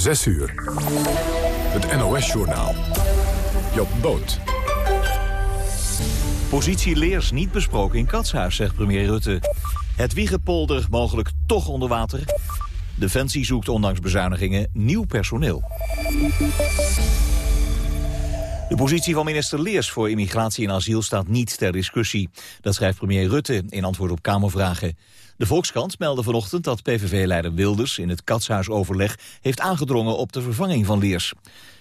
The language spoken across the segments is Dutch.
6 uur. Het NOS-journaal. Job Boot. Positie Leers niet besproken in Katshuis, zegt premier Rutte. Het Wiegepolder mogelijk toch onder water. Defensie zoekt ondanks bezuinigingen nieuw personeel. De positie van minister Leers voor immigratie en asiel staat niet ter discussie. Dat schrijft premier Rutte in antwoord op Kamervragen. De Volkskrant meldde vanochtend dat PVV-leider Wilders in het Katshuisoverleg heeft aangedrongen op de vervanging van Leers.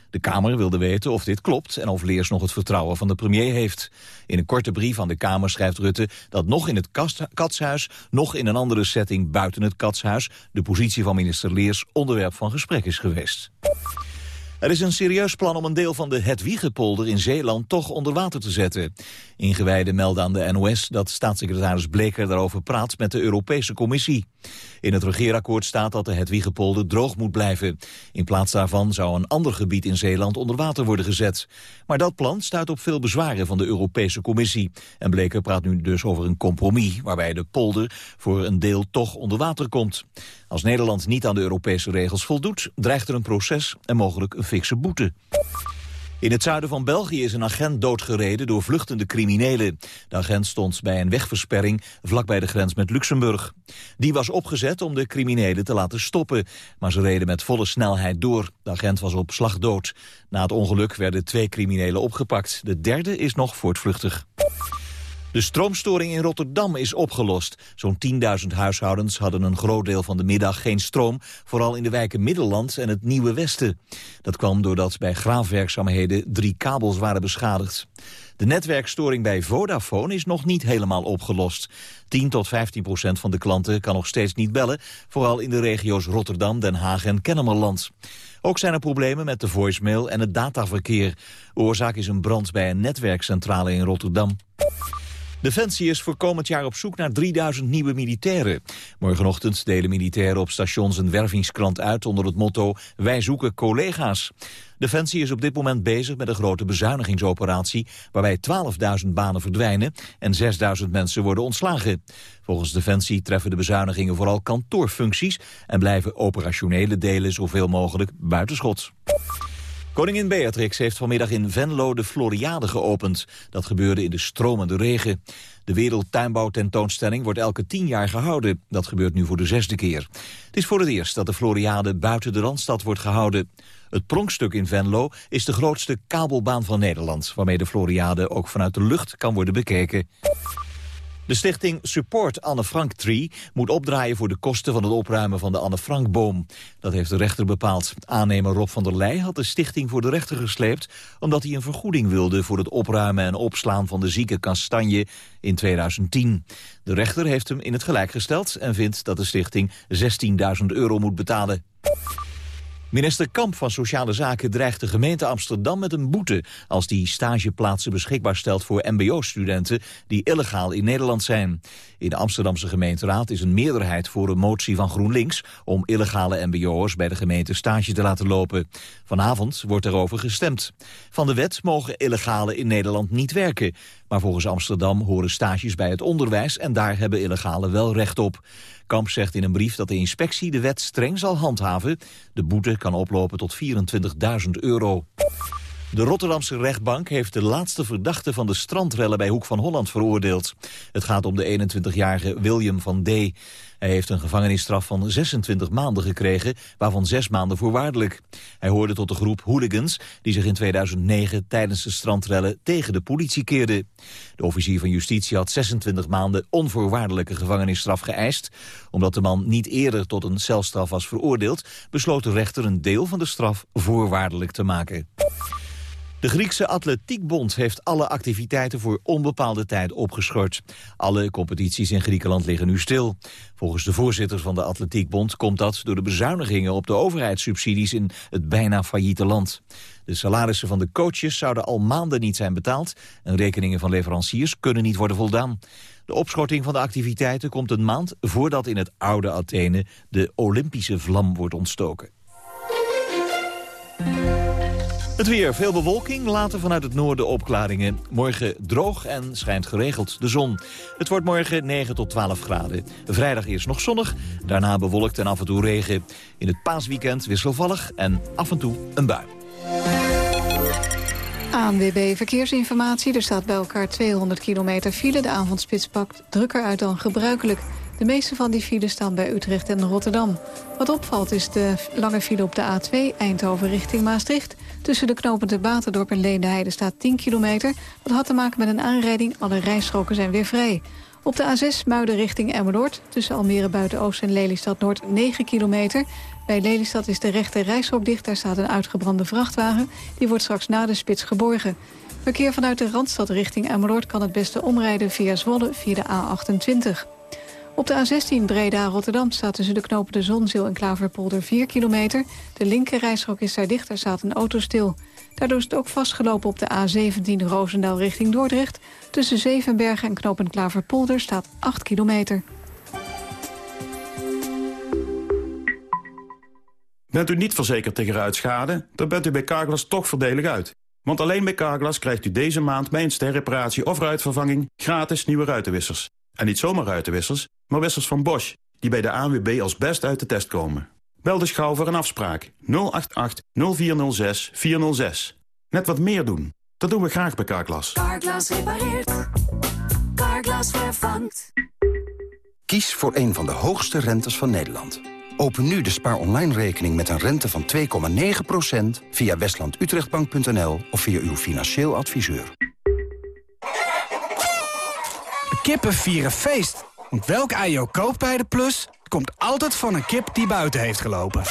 De Kamer wilde weten of dit klopt en of Leers nog het vertrouwen van de premier heeft. In een korte brief aan de Kamer schrijft Rutte dat nog in het katshuis, nog in een andere setting buiten het katshuis, de positie van minister Leers onderwerp van gesprek is geweest. Er is een serieus plan om een deel van de Hetwiegepolder in Zeeland toch onder water te zetten. Ingewijden melden aan de NOS dat staatssecretaris Bleker daarover praat met de Europese Commissie. In het regeerakkoord staat dat de Hetwiegepolder droog moet blijven. In plaats daarvan zou een ander gebied in Zeeland onder water worden gezet. Maar dat plan stuit op veel bezwaren van de Europese Commissie. En Bleker praat nu dus over een compromis waarbij de polder voor een deel toch onder water komt. Als Nederland niet aan de Europese regels voldoet, dreigt er een proces en mogelijk een fikse boete. In het zuiden van België is een agent doodgereden door vluchtende criminelen. De agent stond bij een wegversperring vlakbij de grens met Luxemburg. Die was opgezet om de criminelen te laten stoppen, maar ze reden met volle snelheid door. De agent was op slag dood. Na het ongeluk werden twee criminelen opgepakt. De derde is nog voortvluchtig. De stroomstoring in Rotterdam is opgelost. Zo'n 10.000 huishoudens hadden een groot deel van de middag geen stroom... vooral in de wijken Middelland en het Nieuwe Westen. Dat kwam doordat bij graafwerkzaamheden drie kabels waren beschadigd. De netwerkstoring bij Vodafone is nog niet helemaal opgelost. 10 tot 15 procent van de klanten kan nog steeds niet bellen... vooral in de regio's Rotterdam, Den Haag en Kennemerland. Ook zijn er problemen met de voicemail en het dataverkeer. Oorzaak is een brand bij een netwerkcentrale in Rotterdam. Defensie is voor komend jaar op zoek naar 3000 nieuwe militairen. Morgenochtend delen militairen op stations een wervingskrant uit onder het motto Wij zoeken collega's. Defensie is op dit moment bezig met een grote bezuinigingsoperatie... waarbij 12.000 banen verdwijnen en 6.000 mensen worden ontslagen. Volgens Defensie treffen de bezuinigingen vooral kantoorfuncties... en blijven operationele delen zoveel mogelijk buitenschot. Koningin Beatrix heeft vanmiddag in Venlo de Floriade geopend. Dat gebeurde in de stromende regen. De wereldtuinbouwtentoonstelling wordt elke tien jaar gehouden. Dat gebeurt nu voor de zesde keer. Het is voor het eerst dat de Floriade buiten de Randstad wordt gehouden. Het pronkstuk in Venlo is de grootste kabelbaan van Nederland... waarmee de Floriade ook vanuit de lucht kan worden bekeken. De stichting Support Anne Frank Tree moet opdraaien voor de kosten van het opruimen van de Anne Frank-boom. Dat heeft de rechter bepaald. Aannemer Rob van der Leij had de stichting voor de rechter gesleept... omdat hij een vergoeding wilde voor het opruimen en opslaan van de zieke kastanje in 2010. De rechter heeft hem in het gelijk gesteld en vindt dat de stichting 16.000 euro moet betalen. Minister Kamp van Sociale Zaken dreigt de gemeente Amsterdam met een boete... als die stageplaatsen beschikbaar stelt voor mbo-studenten... die illegaal in Nederland zijn. In de Amsterdamse gemeenteraad is een meerderheid voor een motie van GroenLinks... om illegale mbo'ers bij de gemeente stage te laten lopen. Vanavond wordt erover gestemd. Van de wet mogen illegale in Nederland niet werken. Maar volgens Amsterdam horen stages bij het onderwijs... en daar hebben illegale wel recht op. Kamp zegt in een brief dat de inspectie de wet streng zal handhaven. De boete kan oplopen tot 24.000 euro. De Rotterdamse rechtbank heeft de laatste verdachte van de strandrellen bij Hoek van Holland veroordeeld. Het gaat om de 21-jarige William van D. Hij heeft een gevangenisstraf van 26 maanden gekregen, waarvan 6 maanden voorwaardelijk. Hij hoorde tot de groep hooligans die zich in 2009 tijdens de strandrellen tegen de politie keerde. De officier van justitie had 26 maanden onvoorwaardelijke gevangenisstraf geëist. Omdat de man niet eerder tot een celstraf was veroordeeld, besloot de rechter een deel van de straf voorwaardelijk te maken. De Griekse Atletiekbond heeft alle activiteiten voor onbepaalde tijd opgeschort. Alle competities in Griekenland liggen nu stil. Volgens de voorzitter van de Atletiekbond komt dat door de bezuinigingen op de overheidssubsidies in het bijna failliete land. De salarissen van de coaches zouden al maanden niet zijn betaald en rekeningen van leveranciers kunnen niet worden voldaan. De opschorting van de activiteiten komt een maand voordat in het oude Athene de Olympische vlam wordt ontstoken. Het weer, veel bewolking, later vanuit het noorden opklaringen. Morgen droog en schijnt geregeld de zon. Het wordt morgen 9 tot 12 graden. Vrijdag eerst nog zonnig, daarna bewolkt en af en toe regen. In het paasweekend wisselvallig en af en toe een bui. ANWB Verkeersinformatie. Er staat bij elkaar 200 kilometer file. De avondspits pakt drukker uit dan gebruikelijk. De meeste van die files staan bij Utrecht en Rotterdam. Wat opvalt is de lange file op de A2 Eindhoven richting Maastricht. Tussen de knopende Baterdorp en Leendeheide staat 10 kilometer. Dat had te maken met een aanrijding. Alle rijstroken zijn weer vrij. Op de A6 Muiden richting Emmeloord. Tussen Almere Buiten-Oost en Lelystad Noord 9 kilometer. Bij Lelystad is de rechte rijstrook dicht. Daar staat een uitgebrande vrachtwagen. Die wordt straks na de spits geborgen. Verkeer vanuit de Randstad richting Emmeloord kan het beste omrijden via Zwolle via de A28. Op de A16 Breda-Rotterdam staat tussen de knopen de Zonzeel en Klaverpolder 4 kilometer. De linkerrijstrook is daar dicht, daar staat een auto stil. Daardoor is het ook vastgelopen op de A17 Roosendaal richting Dordrecht. Tussen Zevenbergen en knopen Klaverpolder staat 8 kilometer. Bent u niet verzekerd tegen ruitschade, dan bent u bij Carglass toch voordelig uit. Want alleen bij Carglass krijgt u deze maand bij een sterreparatie of ruitvervanging gratis nieuwe ruitenwissers. En niet zomaar ruitenwissers, maar wissers van Bosch, die bij de ANWB als best uit de test komen. Bel de schouw voor een afspraak 088 0406 406. Net wat meer doen. Dat doen we graag bij Carglass. Carglass repareert. Carglass vervangt. Kies voor een van de hoogste rentes van Nederland. Open nu de spaar online rekening met een rente van 2,9% via westlandutrechtbank.nl of via uw financieel adviseur. Kippen vieren feest. Want welk ei je ook koopt bij de Plus... komt altijd van een kip die buiten heeft gelopen.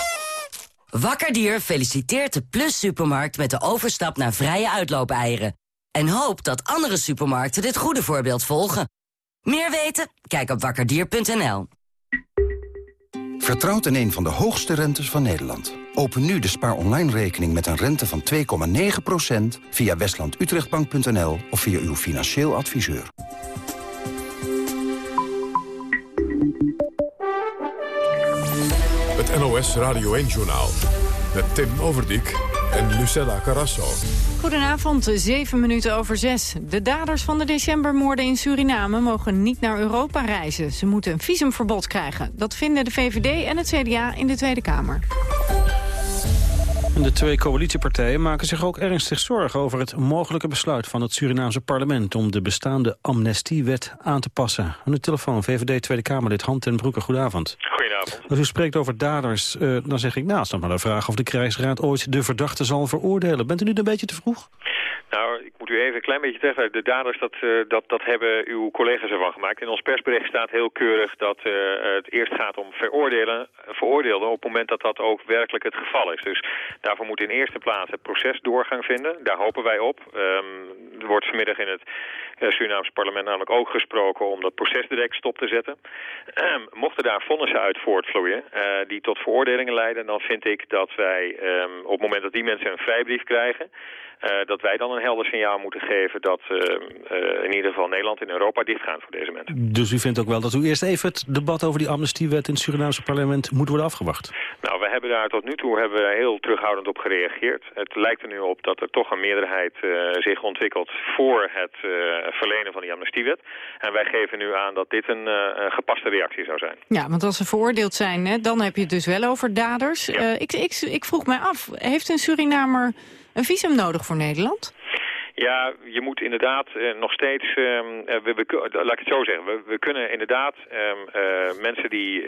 Wakkerdier feliciteert de Plus Supermarkt met de overstap naar vrije uitloopeieren. En hoopt dat andere supermarkten dit goede voorbeeld volgen. Meer weten? Kijk op wakkerdier.nl. Vertrouwt in een van de hoogste rentes van Nederland. Open nu de spaar online rekening met een rente van 2,9% via westlandutrechtbank.nl of via uw financieel adviseur. Het NOS Radio 1-journaal. Met Tim Overdijk en Lucella Carasso. Goedenavond, 7 minuten over 6. De daders van de decembermoorden in Suriname mogen niet naar Europa reizen. Ze moeten een visumverbod krijgen. Dat vinden de VVD en het CDA in de Tweede Kamer. De twee coalitiepartijen maken zich ook ernstig zorgen over het mogelijke besluit van het Surinaamse parlement om de bestaande amnestiewet aan te passen. Aan de telefoon VVD Tweede Kamerlid Han ten Broeke, goedenavond. Goedenavond. Als u spreekt over daders, uh, dan zeg ik naast nou, dan maar de vraag of de krijgsraad ooit de verdachte zal veroordelen. Bent u nu een beetje te vroeg? Nou, ik moet u even een klein beetje zeggen. De daders, dat, uh, dat, dat hebben uw collega's ervan gemaakt. In ons persbericht staat heel keurig dat uh, het eerst gaat om veroordelen, veroordeelden op het moment dat dat ook werkelijk het geval is. Dus daarvoor moet in eerste plaats het proces doorgang vinden. Daar hopen wij op. Um, er wordt vanmiddag in het uh, Surinaamse parlement namelijk ook gesproken om dat proces direct stop te zetten. Um, mochten daar vonnissen uit voortvloeien die tot veroordelingen leiden, dan vind ik dat wij um, op het moment dat die mensen een vrijbrief krijgen... Uh, dat wij dan een helder signaal moeten geven dat uh, uh, in ieder geval Nederland en Europa dichtgaan voor deze mensen. Dus u vindt ook wel dat u eerst even het debat over die amnestiewet in het Surinaamse parlement moet worden afgewacht? Nou, we hebben daar tot nu toe hebben we heel terughoudend op gereageerd. Het lijkt er nu op dat er toch een meerderheid zich ontwikkelt voor het verlenen van die amnestiewet. En wij geven nu aan dat dit een gepaste reactie zou zijn. Ja, want als ze veroordeeld zijn, hè, dan heb je het dus wel over daders. Ja. ik, ik, ik vroeg mij af, heeft een Surinamer een visum nodig voor Nederland? Ja, je moet inderdaad uh, nog steeds, uh, we, we, laat ik het zo zeggen, we, we kunnen inderdaad uh, mensen die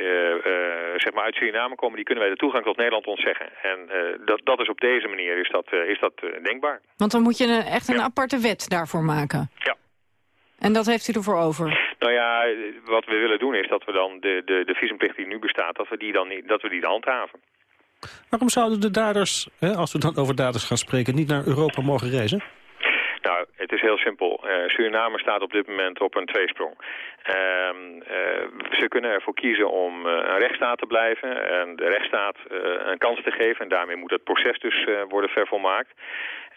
zeg maar uit Suriname komen, die kunnen wij de toegang tot Nederland ontzeggen. En dat, dat is op deze manier is dat, is dat denkbaar. Want dan moet je een, echt een ja. aparte wet daarvoor maken? Ja. En dat heeft u ervoor over? Nou ja, wat we willen doen is dat we dan de, de, de visumplicht die nu bestaat, dat we die dan niet, dat we die handhaven. Waarom zouden de daders, hè, als we dan over daders gaan spreken, niet naar Europa mogen reizen? Nou, het is heel simpel. Uh, Suriname staat op dit moment op een tweesprong. Uh, uh, ze kunnen ervoor kiezen om uh, een rechtsstaat te blijven en de rechtsstaat een kans te geven. En daarmee moet het proces dus worden vervolmaakt.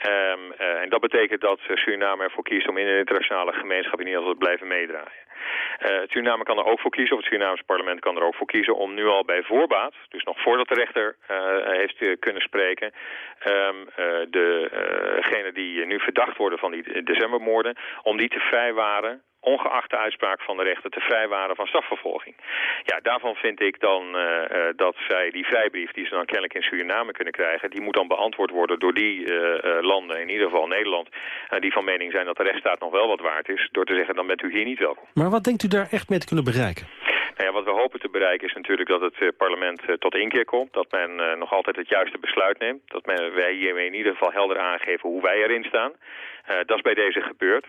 Um, en dat betekent dat Suriname ervoor kiest om in de internationale gemeenschap in ieder geval te blijven meedraaien. Het Suriname kan er ook voor kiezen, of het Surinaamse parlement kan er ook voor kiezen... om nu al bij voorbaat, dus nog voordat de rechter heeft kunnen spreken... Um, degenen die nu verdacht worden van die decembermoorden... om die te vrijwaren ongeacht de uitspraak van de rechter te vrijwaren van strafvervolging. Ja, daarvan vind ik dan uh, uh, dat zij die vrijbrief die ze dan kennelijk in Suriname kunnen krijgen, die moet dan beantwoord worden door die uh, landen, in ieder geval Nederland, die van mening zijn dat de rechtsstaat nog wel wat waard is, door te zeggen dan bent u hier niet welkom. Maar wat denkt u daar echt mee te kunnen bereiken? Nou ja, wat we hopen te bereiken is natuurlijk dat het parlement tot inkeer komt. Dat men nog altijd het juiste besluit neemt. Dat men, wij hiermee in ieder geval helder aangeven hoe wij erin staan. dat is bij deze gebeurd.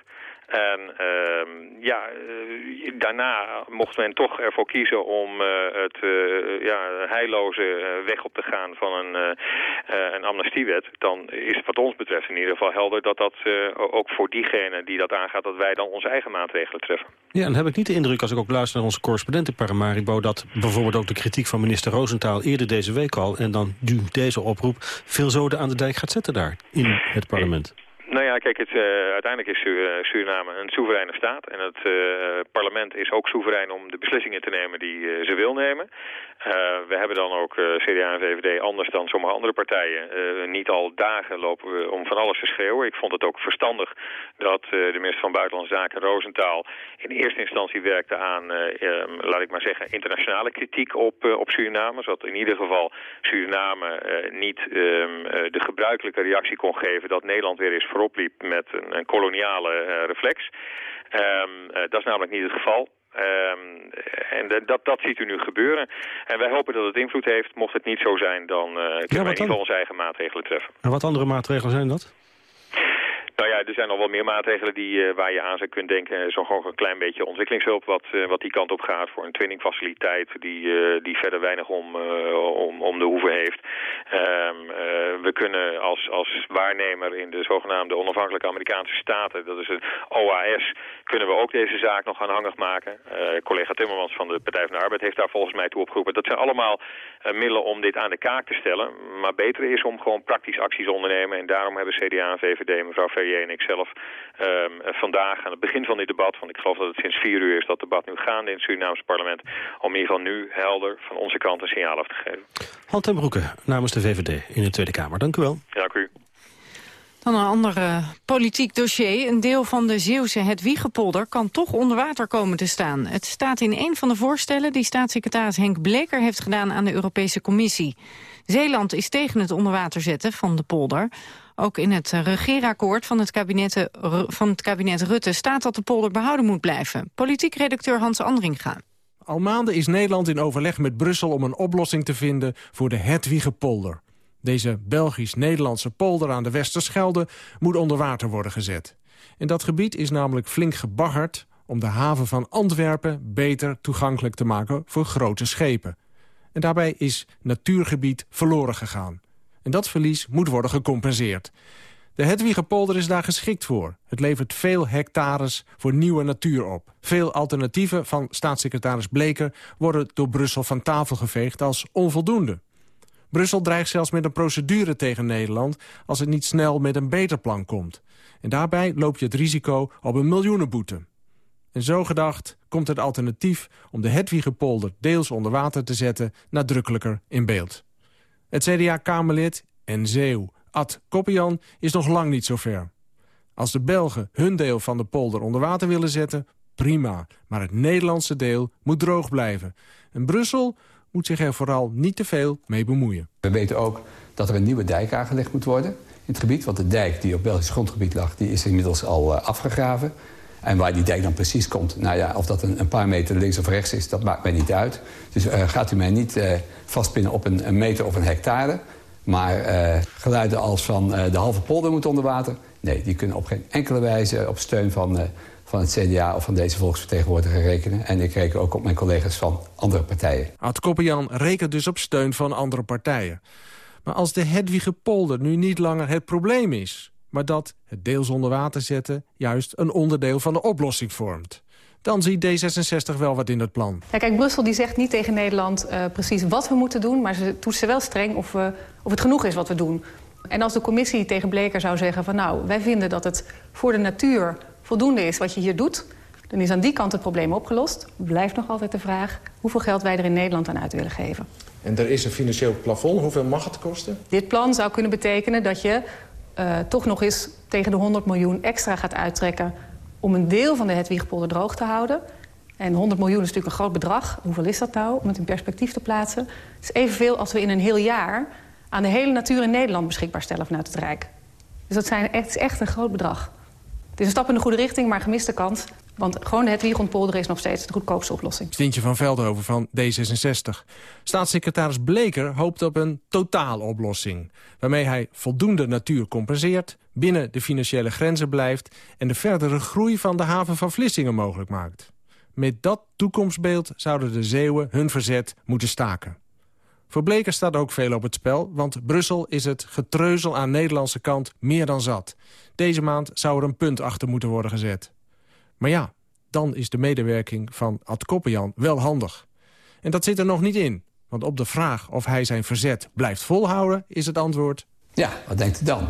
En uh, ja, uh, daarna mocht men toch ervoor kiezen om uh, het uh, ja, heilloze weg op te gaan van een, een amnestiewet. Dan is het wat ons betreft in ieder geval helder dat dat ook voor diegene die dat aangaat, dat wij dan onze eigen maatregelen treffen. Ja, en heb ik niet de indruk als ik ook luister naar onze correspondent in Paramaribo... dat bijvoorbeeld ook de kritiek van minister Roosentaal eerder deze week al... en dan nu deze oproep veel zoden aan de dijk gaat zetten daar in het parlement. Nou ja, kijk, het, uh, uiteindelijk is uh, Suriname een soevereine staat. En het uh, parlement is ook soeverein om de beslissingen te nemen die ze wil nemen. we hebben dan ook CDA en VVD anders dan sommige andere partijen niet al dagen lopen om van alles te schreeuwen. Ik vond het ook verstandig dat de minister van Buitenlandse Zaken, Roosentaal, in eerste instantie werkte aan, um, laat ik maar zeggen, internationale kritiek op, op Suriname. Zodat in ieder geval Suriname niet um, de gebruikelijke reactie kon geven dat Nederland weer is voorop liep met een, een koloniale uh, reflex. Um, uh, dat is namelijk niet het geval. Um, en dat, dat ziet u nu gebeuren. En wij hopen dat het invloed heeft. Mocht het niet zo zijn, dan uh, kunnen ja, wij in ieder geval onze eigen maatregelen treffen. En wat andere maatregelen zijn dat? Nou ja, er zijn nog wel meer maatregelen die, uh, waar je aan zou kunnen denken. Zo gewoon een klein beetje ontwikkelingshulp wat, uh, wat die kant op gaat voor een twinningfaciliteit die, die verder weinig om, om, om de hoeven heeft. Um, we kunnen als, als waarnemer in de zogenaamde onafhankelijke Amerikaanse staten, dat is een OAS, kunnen we ook deze zaak nog aanhangig maken. collega Timmermans van de Partij van de Arbeid heeft daar volgens mij toe opgeroepen. Dat zijn allemaal middelen om dit aan de kaak te stellen. Maar beter is om gewoon praktisch acties ondernemen. En daarom hebben CDA VVD, mevrouw Ferrier en ik zelf um, vandaag aan het begin van dit debat, want ik geloof dat het sinds vier uur is dat debat nu gaande in het Surinaamse parlement, om in ieder geval nu helder van onze kant een signaal af te geven. Hand en Broeke namens de VVD in de Tweede Kamer. Dank u wel. Ja, dank u. Dan een ander uh, politiek dossier. Een deel van de Zeeuwse Hedwiegepolder kan toch onder water komen te staan. Het staat in een van de voorstellen die staatssecretaris Henk Bleker heeft gedaan aan de Europese Commissie. Zeeland is tegen het onder water zetten van de polder. Ook in het regeerakkoord van het, kabinet, van het kabinet Rutte staat dat de polder behouden moet blijven. Politiek redacteur Hans Andringa. Al maanden is Nederland in overleg met Brussel om een oplossing te vinden voor de Hedwigepolder. Deze Belgisch-Nederlandse polder aan de Westerschelde moet onder water worden gezet. En dat gebied is namelijk flink gebaggerd om de haven van Antwerpen beter toegankelijk te maken voor grote schepen. En daarbij is natuurgebied verloren gegaan. En dat verlies moet worden gecompenseerd. De Hedwigepolder is daar geschikt voor. Het levert veel hectares voor nieuwe natuur op. Veel alternatieven van staatssecretaris Bleker... worden door Brussel van tafel geveegd als onvoldoende. Brussel dreigt zelfs met een procedure tegen Nederland... als het niet snel met een beter plan komt. En daarbij loop je het risico op een miljoenenboete. En zo gedacht komt het alternatief om de Hedwigepolder deels onder water te zetten... nadrukkelijker in beeld. Het CDA-Kamerlid en Zeeuw Ad Koppian is nog lang niet zo ver. Als de Belgen hun deel van de polder onder water willen zetten, prima. Maar het Nederlandse deel moet droog blijven. En Brussel moet zich er vooral niet te veel mee bemoeien. We weten ook dat er een nieuwe dijk aangelegd moet worden in het gebied. Want de dijk die op Belgisch grondgebied lag, die is inmiddels al uh, afgegraven. En waar die dijk dan precies komt, nou ja, of dat een, paar meter links of rechts is, dat maakt mij niet uit. Dus uh, gaat u mij niet uh, vastpinnen op een, meter of een hectare. Maar uh, geluiden als van de halve polder moet onder water... nee, die kunnen op geen enkele wijze op steun van, van het CDA of van deze volksvertegenwoordiger rekenen. En ik reken ook op mijn collega's van andere partijen. Ad Koppenjan rekent dus op steun van andere partijen. Maar als de Hedwige polder nu niet langer het probleem is maar dat het deels onder water zetten juist een onderdeel van de oplossing vormt. Dan ziet D66 wel wat in het plan. Ja, kijk, Brussel die zegt niet tegen Nederland uh, precies wat we moeten doen... maar ze toetsen wel streng of, we, of het genoeg is wat we doen. En als de commissie tegen Bleker zou zeggen van... nou, wij vinden dat het voor de natuur voldoende is wat je hier doet... Dan is aan die kant het probleem opgelost. Blijft nog altijd de vraag hoeveel geld wij er in Nederland aan uit willen geven. En er is een financieel plafond. Hoeveel mag het kosten? Dit plan zou kunnen betekenen dat je uh, toch nog eens tegen de 100 miljoen extra gaat uittrekken... om een deel van de Hedwigpolder droog te houden. En 100 miljoen is natuurlijk een groot bedrag. Hoeveel is dat nou, om het in perspectief te plaatsen? Het is evenveel als we in een heel jaar aan de hele natuur in Nederland beschikbaar stellen vanuit het Rijk. Dus dat zijn echt, is echt een groot bedrag. Het is een stap in de goede richting, maar gemiste kans. Want gewoon het Wiegontpolderen is nog steeds de goedkoopste oplossing. Stintje van Veldhoven van D66. Staatssecretaris Bleker hoopt op een totaaloplossing... waarmee hij voldoende natuur compenseert, binnen de financiële grenzen blijft... en de verdere groei van de haven van Vlissingen mogelijk maakt. Met dat toekomstbeeld zouden de Zeeuwen hun verzet moeten staken. Voor Bleker staat ook veel op het spel, want Brussel is het getreuzel aan Nederlandse kant meer dan zat. Deze maand zou er een punt achter moeten worden gezet. Maar ja, dan is de medewerking van Ad Koppenjan wel handig. En dat zit er nog niet in. Want op de vraag of hij zijn verzet blijft volhouden... is het antwoord... Ja, wat denkt u dan?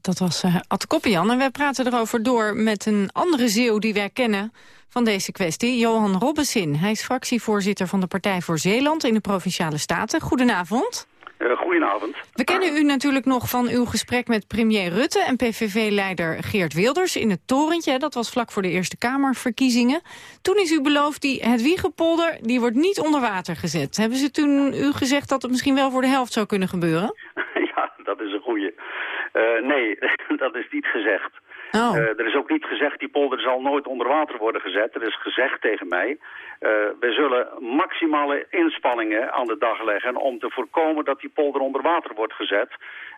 Dat was uh, Ad Koppenjan. En wij praten erover door met een andere Zeeuw die wij kennen van deze kwestie. Johan Robbesin. Hij is fractievoorzitter van de Partij voor Zeeland in de Provinciale Staten. Goedenavond. Uh, goedenavond. We kennen u natuurlijk nog van uw gesprek met premier Rutte en PVV-leider Geert Wilders in het torentje. Dat was vlak voor de Eerste Kamerverkiezingen. Toen is u beloofd, die het Wiegepolder, die wordt niet onder water gezet. Hebben ze toen u gezegd dat het misschien wel voor de helft zou kunnen gebeuren? ja, dat is een goeie. Uh, nee, dat is niet gezegd. Oh. Uh, er is ook niet gezegd, die polder zal nooit onder water worden gezet. Er is gezegd tegen mij, uh, we zullen maximale inspanningen aan de dag leggen om te voorkomen dat die polder onder water wordt gezet.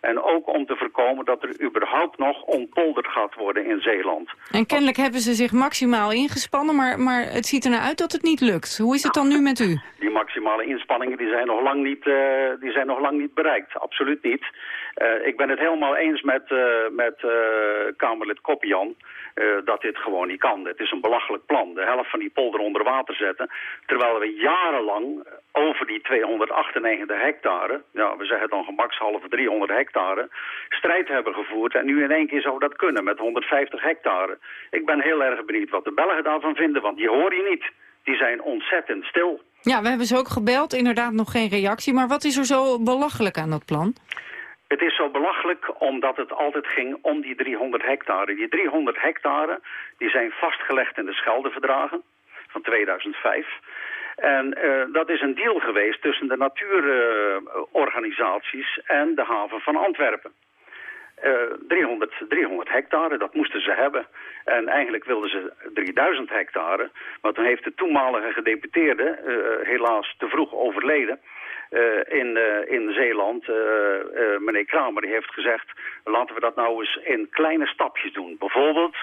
En ook om te voorkomen dat er überhaupt nog ontpolderd gaat worden in Zeeland. En kennelijk hebben ze zich maximaal ingespannen, maar, maar het ziet er nou uit dat het niet lukt. Hoe is het dan nu met u? Die maximale inspanningen die zijn nog lang niet, uh, die zijn nog lang niet bereikt. Absoluut niet. Uh, ik ben het helemaal eens met, uh, met uh, Kamerlid Koppian dat dit gewoon niet kan. Het is een belachelijk plan. De helft van die polder onder water zetten. Terwijl we jarenlang over die 298 hectare, ja, we zeggen dan gemakshalve 300 hectare, strijd hebben gevoerd. En nu in één keer zou dat kunnen met 150 hectare. Ik ben heel erg benieuwd wat de Belgen daarvan vinden, want die hoor je niet. Die zijn ontzettend stil. Ja, we hebben ze ook gebeld. Inderdaad nog geen reactie. Maar wat is er zo belachelijk aan dat plan? Het is zo belachelijk omdat het altijd ging om die 300 hectare. Die 300 hectare die zijn vastgelegd in de Scheldeverdragen van 2005. En uh, dat is een deal geweest tussen de natuurorganisaties en de haven van Antwerpen. Uh, 300, 300 hectare, dat moesten ze hebben. En eigenlijk wilden ze 3000 hectare. Maar toen heeft de toenmalige gedeputeerde, helaas te vroeg overleden... Uh, in, uh, in Zeeland, uh, meneer Kramer, die heeft gezegd... laten we dat nou eens in kleine stapjes doen. Bijvoorbeeld,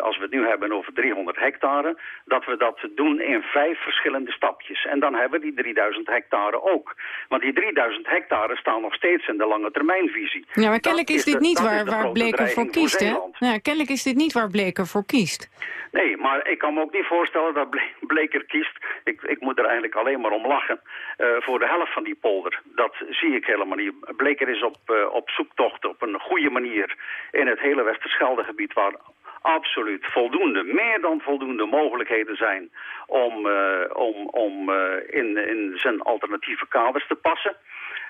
als we het nu hebben over 300 hectare... dat we dat doen in vijf verschillende stapjes. En dan hebben we die 3000 hectare ook. Want die 3000 hectare staan nog steeds in de lange termijnvisie. Ja, maar kennelijk is, is dit de, niet waar, waar Bleker voor kiest, hè? Ja, kennelijk is dit niet waar Bleker voor kiest. Nee, maar ik kan me ook niet voorstellen dat Bleker kiest. Ik, ik moet er eigenlijk alleen maar om lachen. Uh, voor de helft van die polder. Dat zie ik helemaal niet. Bleker is op, uh, op zoektocht op een goede manier in het hele Westerscheldegebied... waar absoluut voldoende, meer dan voldoende mogelijkheden zijn... om, uh, om, om in, in zijn alternatieve kaders te passen...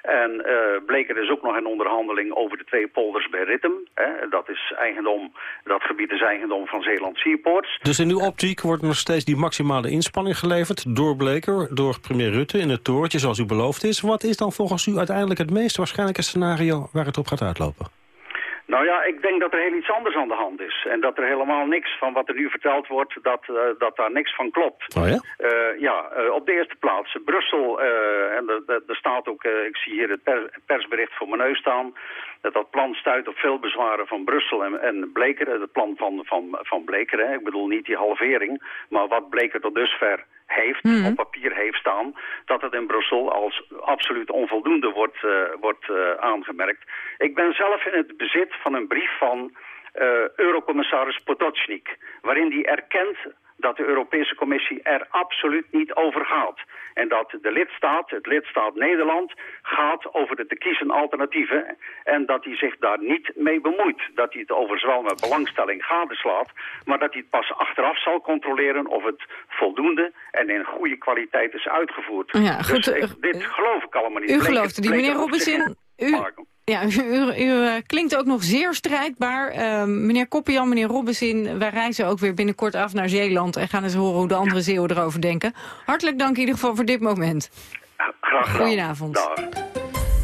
En uh, bleek er dus ook nog een onderhandeling over de twee polders bij Rittem. Hè. Dat, is eigendom, dat gebied is eigendom van Zeeland Seaports. Dus in uw optiek wordt nog steeds die maximale inspanning geleverd... door Bleker, door premier Rutte in het torentje zoals u beloofd is. Wat is dan volgens u uiteindelijk het meest waarschijnlijke scenario... waar het op gaat uitlopen? Nou ja, ik denk dat er heel iets anders aan de hand is. En dat er helemaal niks van wat er nu verteld wordt, dat, uh, dat daar niks van klopt. Oh ja? Uh, ja, uh, op de eerste plaats. Brussel, en er staat ook, ik zie hier het per, persbericht voor mijn neus staan, dat dat plan stuit op veel bezwaren van Brussel en, en Bleker. Het plan van, van, van Bleker, hè. ik bedoel niet die halvering, maar wat Bleker tot dusver heeft, mm. op papier heeft staan, dat het in Brussel als absoluut onvoldoende wordt, uh, wordt uh, aangemerkt. Ik ben zelf in het bezit van een brief van uh, Eurocommissaris Potocnik, waarin die erkent dat de Europese Commissie er absoluut niet over gaat. En dat de lidstaat, het lidstaat Nederland, gaat over de te kiezen alternatieven. En dat hij zich daar niet mee bemoeit. Dat hij het overigens wel met belangstelling gadeslaat. Maar dat hij het pas achteraf zal controleren of het voldoende en in goede kwaliteit is uitgevoerd. Ja, goed, dus ik- uh, dit geloof ik allemaal niet. U gelooft het- niet, meneer Robinson. U, ja, u, u, u, eh, klinkt ook nog zeer strijdbaar. Eh, meneer Koppian, meneer Robinson, wij reizen ook weer binnenkort af naar Zeeland... en gaan eens horen hoe de andere Zeeuwen erover denken. Hartelijk dank in ieder geval voor dit moment. Graag gedaan. Goedenavond. Dag.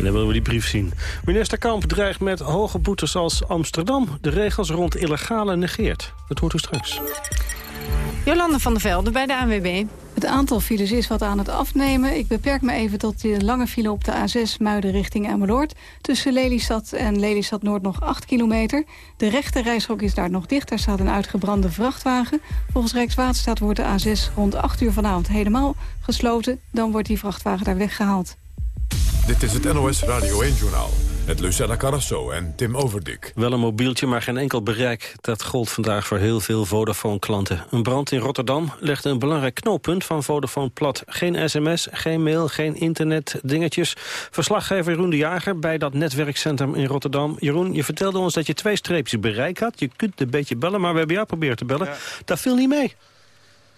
En dan willen we die brief zien. Minister Kamp dreigt met hoge boetes als Amsterdam de regels rond illegale negeert. Dat hoort u straks. Jolande van der Velde bij de ANWB. Het aantal files is wat aan het afnemen. Ik beperk me even tot de lange file op de A6 Muiden richting Emmeloord. Tussen Lelystad en Lelystad Noord nog 8 kilometer. De rechte reishok is daar nog dicht. Daar staat een uitgebrande vrachtwagen. Volgens Rijkswaterstaat wordt de A6 rond 8 uur vanavond helemaal gesloten. Dan wordt die vrachtwagen daar weggehaald. Dit is het NOS Radio 1-journaal. Met Lucella Carrasso en Tim Overdik. Wel een mobieltje, maar geen enkel bereik. Dat gold vandaag voor heel veel Vodafone-klanten. Een brand in Rotterdam legde een belangrijk knooppunt van Vodafone plat. Geen sms, geen mail, geen internet, dingetjes. Verslaggever Jeroen de Jager bij dat netwerkcentrum in Rotterdam. Jeroen, je vertelde ons dat je twee streepjes bereik had. Je kunt een beetje bellen, maar we hebben jou proberen te bellen. Dat viel niet mee.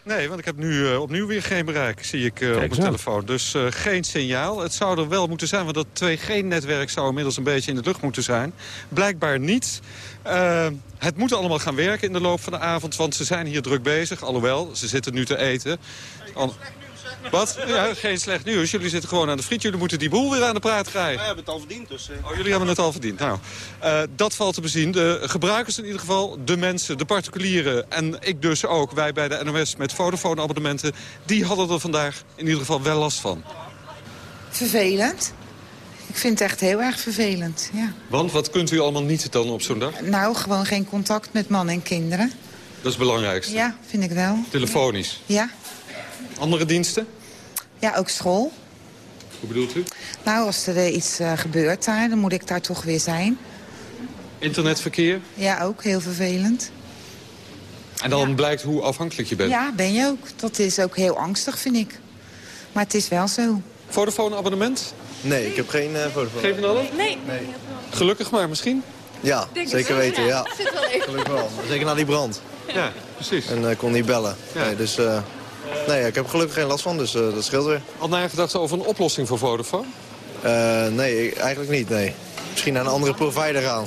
Nee, want ik heb nu eh, opnieuw weer geen bereik, zie ik eh, op mijn telefoon. Dus eh, geen signaal. Het zou er wel moeten zijn, want dat 2G-netwerk zou inmiddels een beetje in de lucht moeten zijn. Blijkbaar niet. Het moet allemaal gaan werken in de loop van de avond, want ze zijn hier druk bezig. Alhoewel, ze zitten nu te eten. Al- Wat? Ja, geen slecht nieuws. Jullie zitten gewoon aan de friet. Jullie moeten die boel weer aan de praat krijgen. Wij hebben het al verdiend, dus... eh, Oh, jullie hebben het al verdiend. Nou, eh, dat valt te bezien. De gebruikers in ieder geval, de mensen, de particulieren... en ik dus ook, wij bij de NOS met Vodafone-abonnementen... die hadden er vandaag in ieder geval wel last van. Vervelend. Ik vind het echt heel erg vervelend, ja. Want wat kunt u allemaal niet dan op zo'n dag? Nou, gewoon geen contact met man en kinderen. Dat is het belangrijkste. Ja, vind ik wel. Telefonisch. Ja, Andere diensten? ja ook school. Hoe bedoelt u? Nou, als er eh, iets eh, gebeurt daar, dan moet ik daar toch weer zijn. Internetverkeer? Ja, ook heel vervelend. En dan blijkt hoe afhankelijk je bent. Ja, ben je ook. Dat is ook heel angstig, vind ik. Maar het is wel zo. Vodafone-abonnement? Nee, ik heb geen uh, Vodafone. Geen van allen? Nee. Gelukkig maar misschien? Ja, Denk zeker weten, ja. ja. Zit wel even. Gelukkig wel. Zeker na die brand. Ja, precies. En kon niet bellen. Ja. Nee, dus eh, nee, ik heb gelukkig geen last van, dus eh, dat scheelt weer. Al nagedacht over een oplossing voor Vodafone? Eh, nee, eigenlijk niet, nee. Misschien naar een andere provider gaan.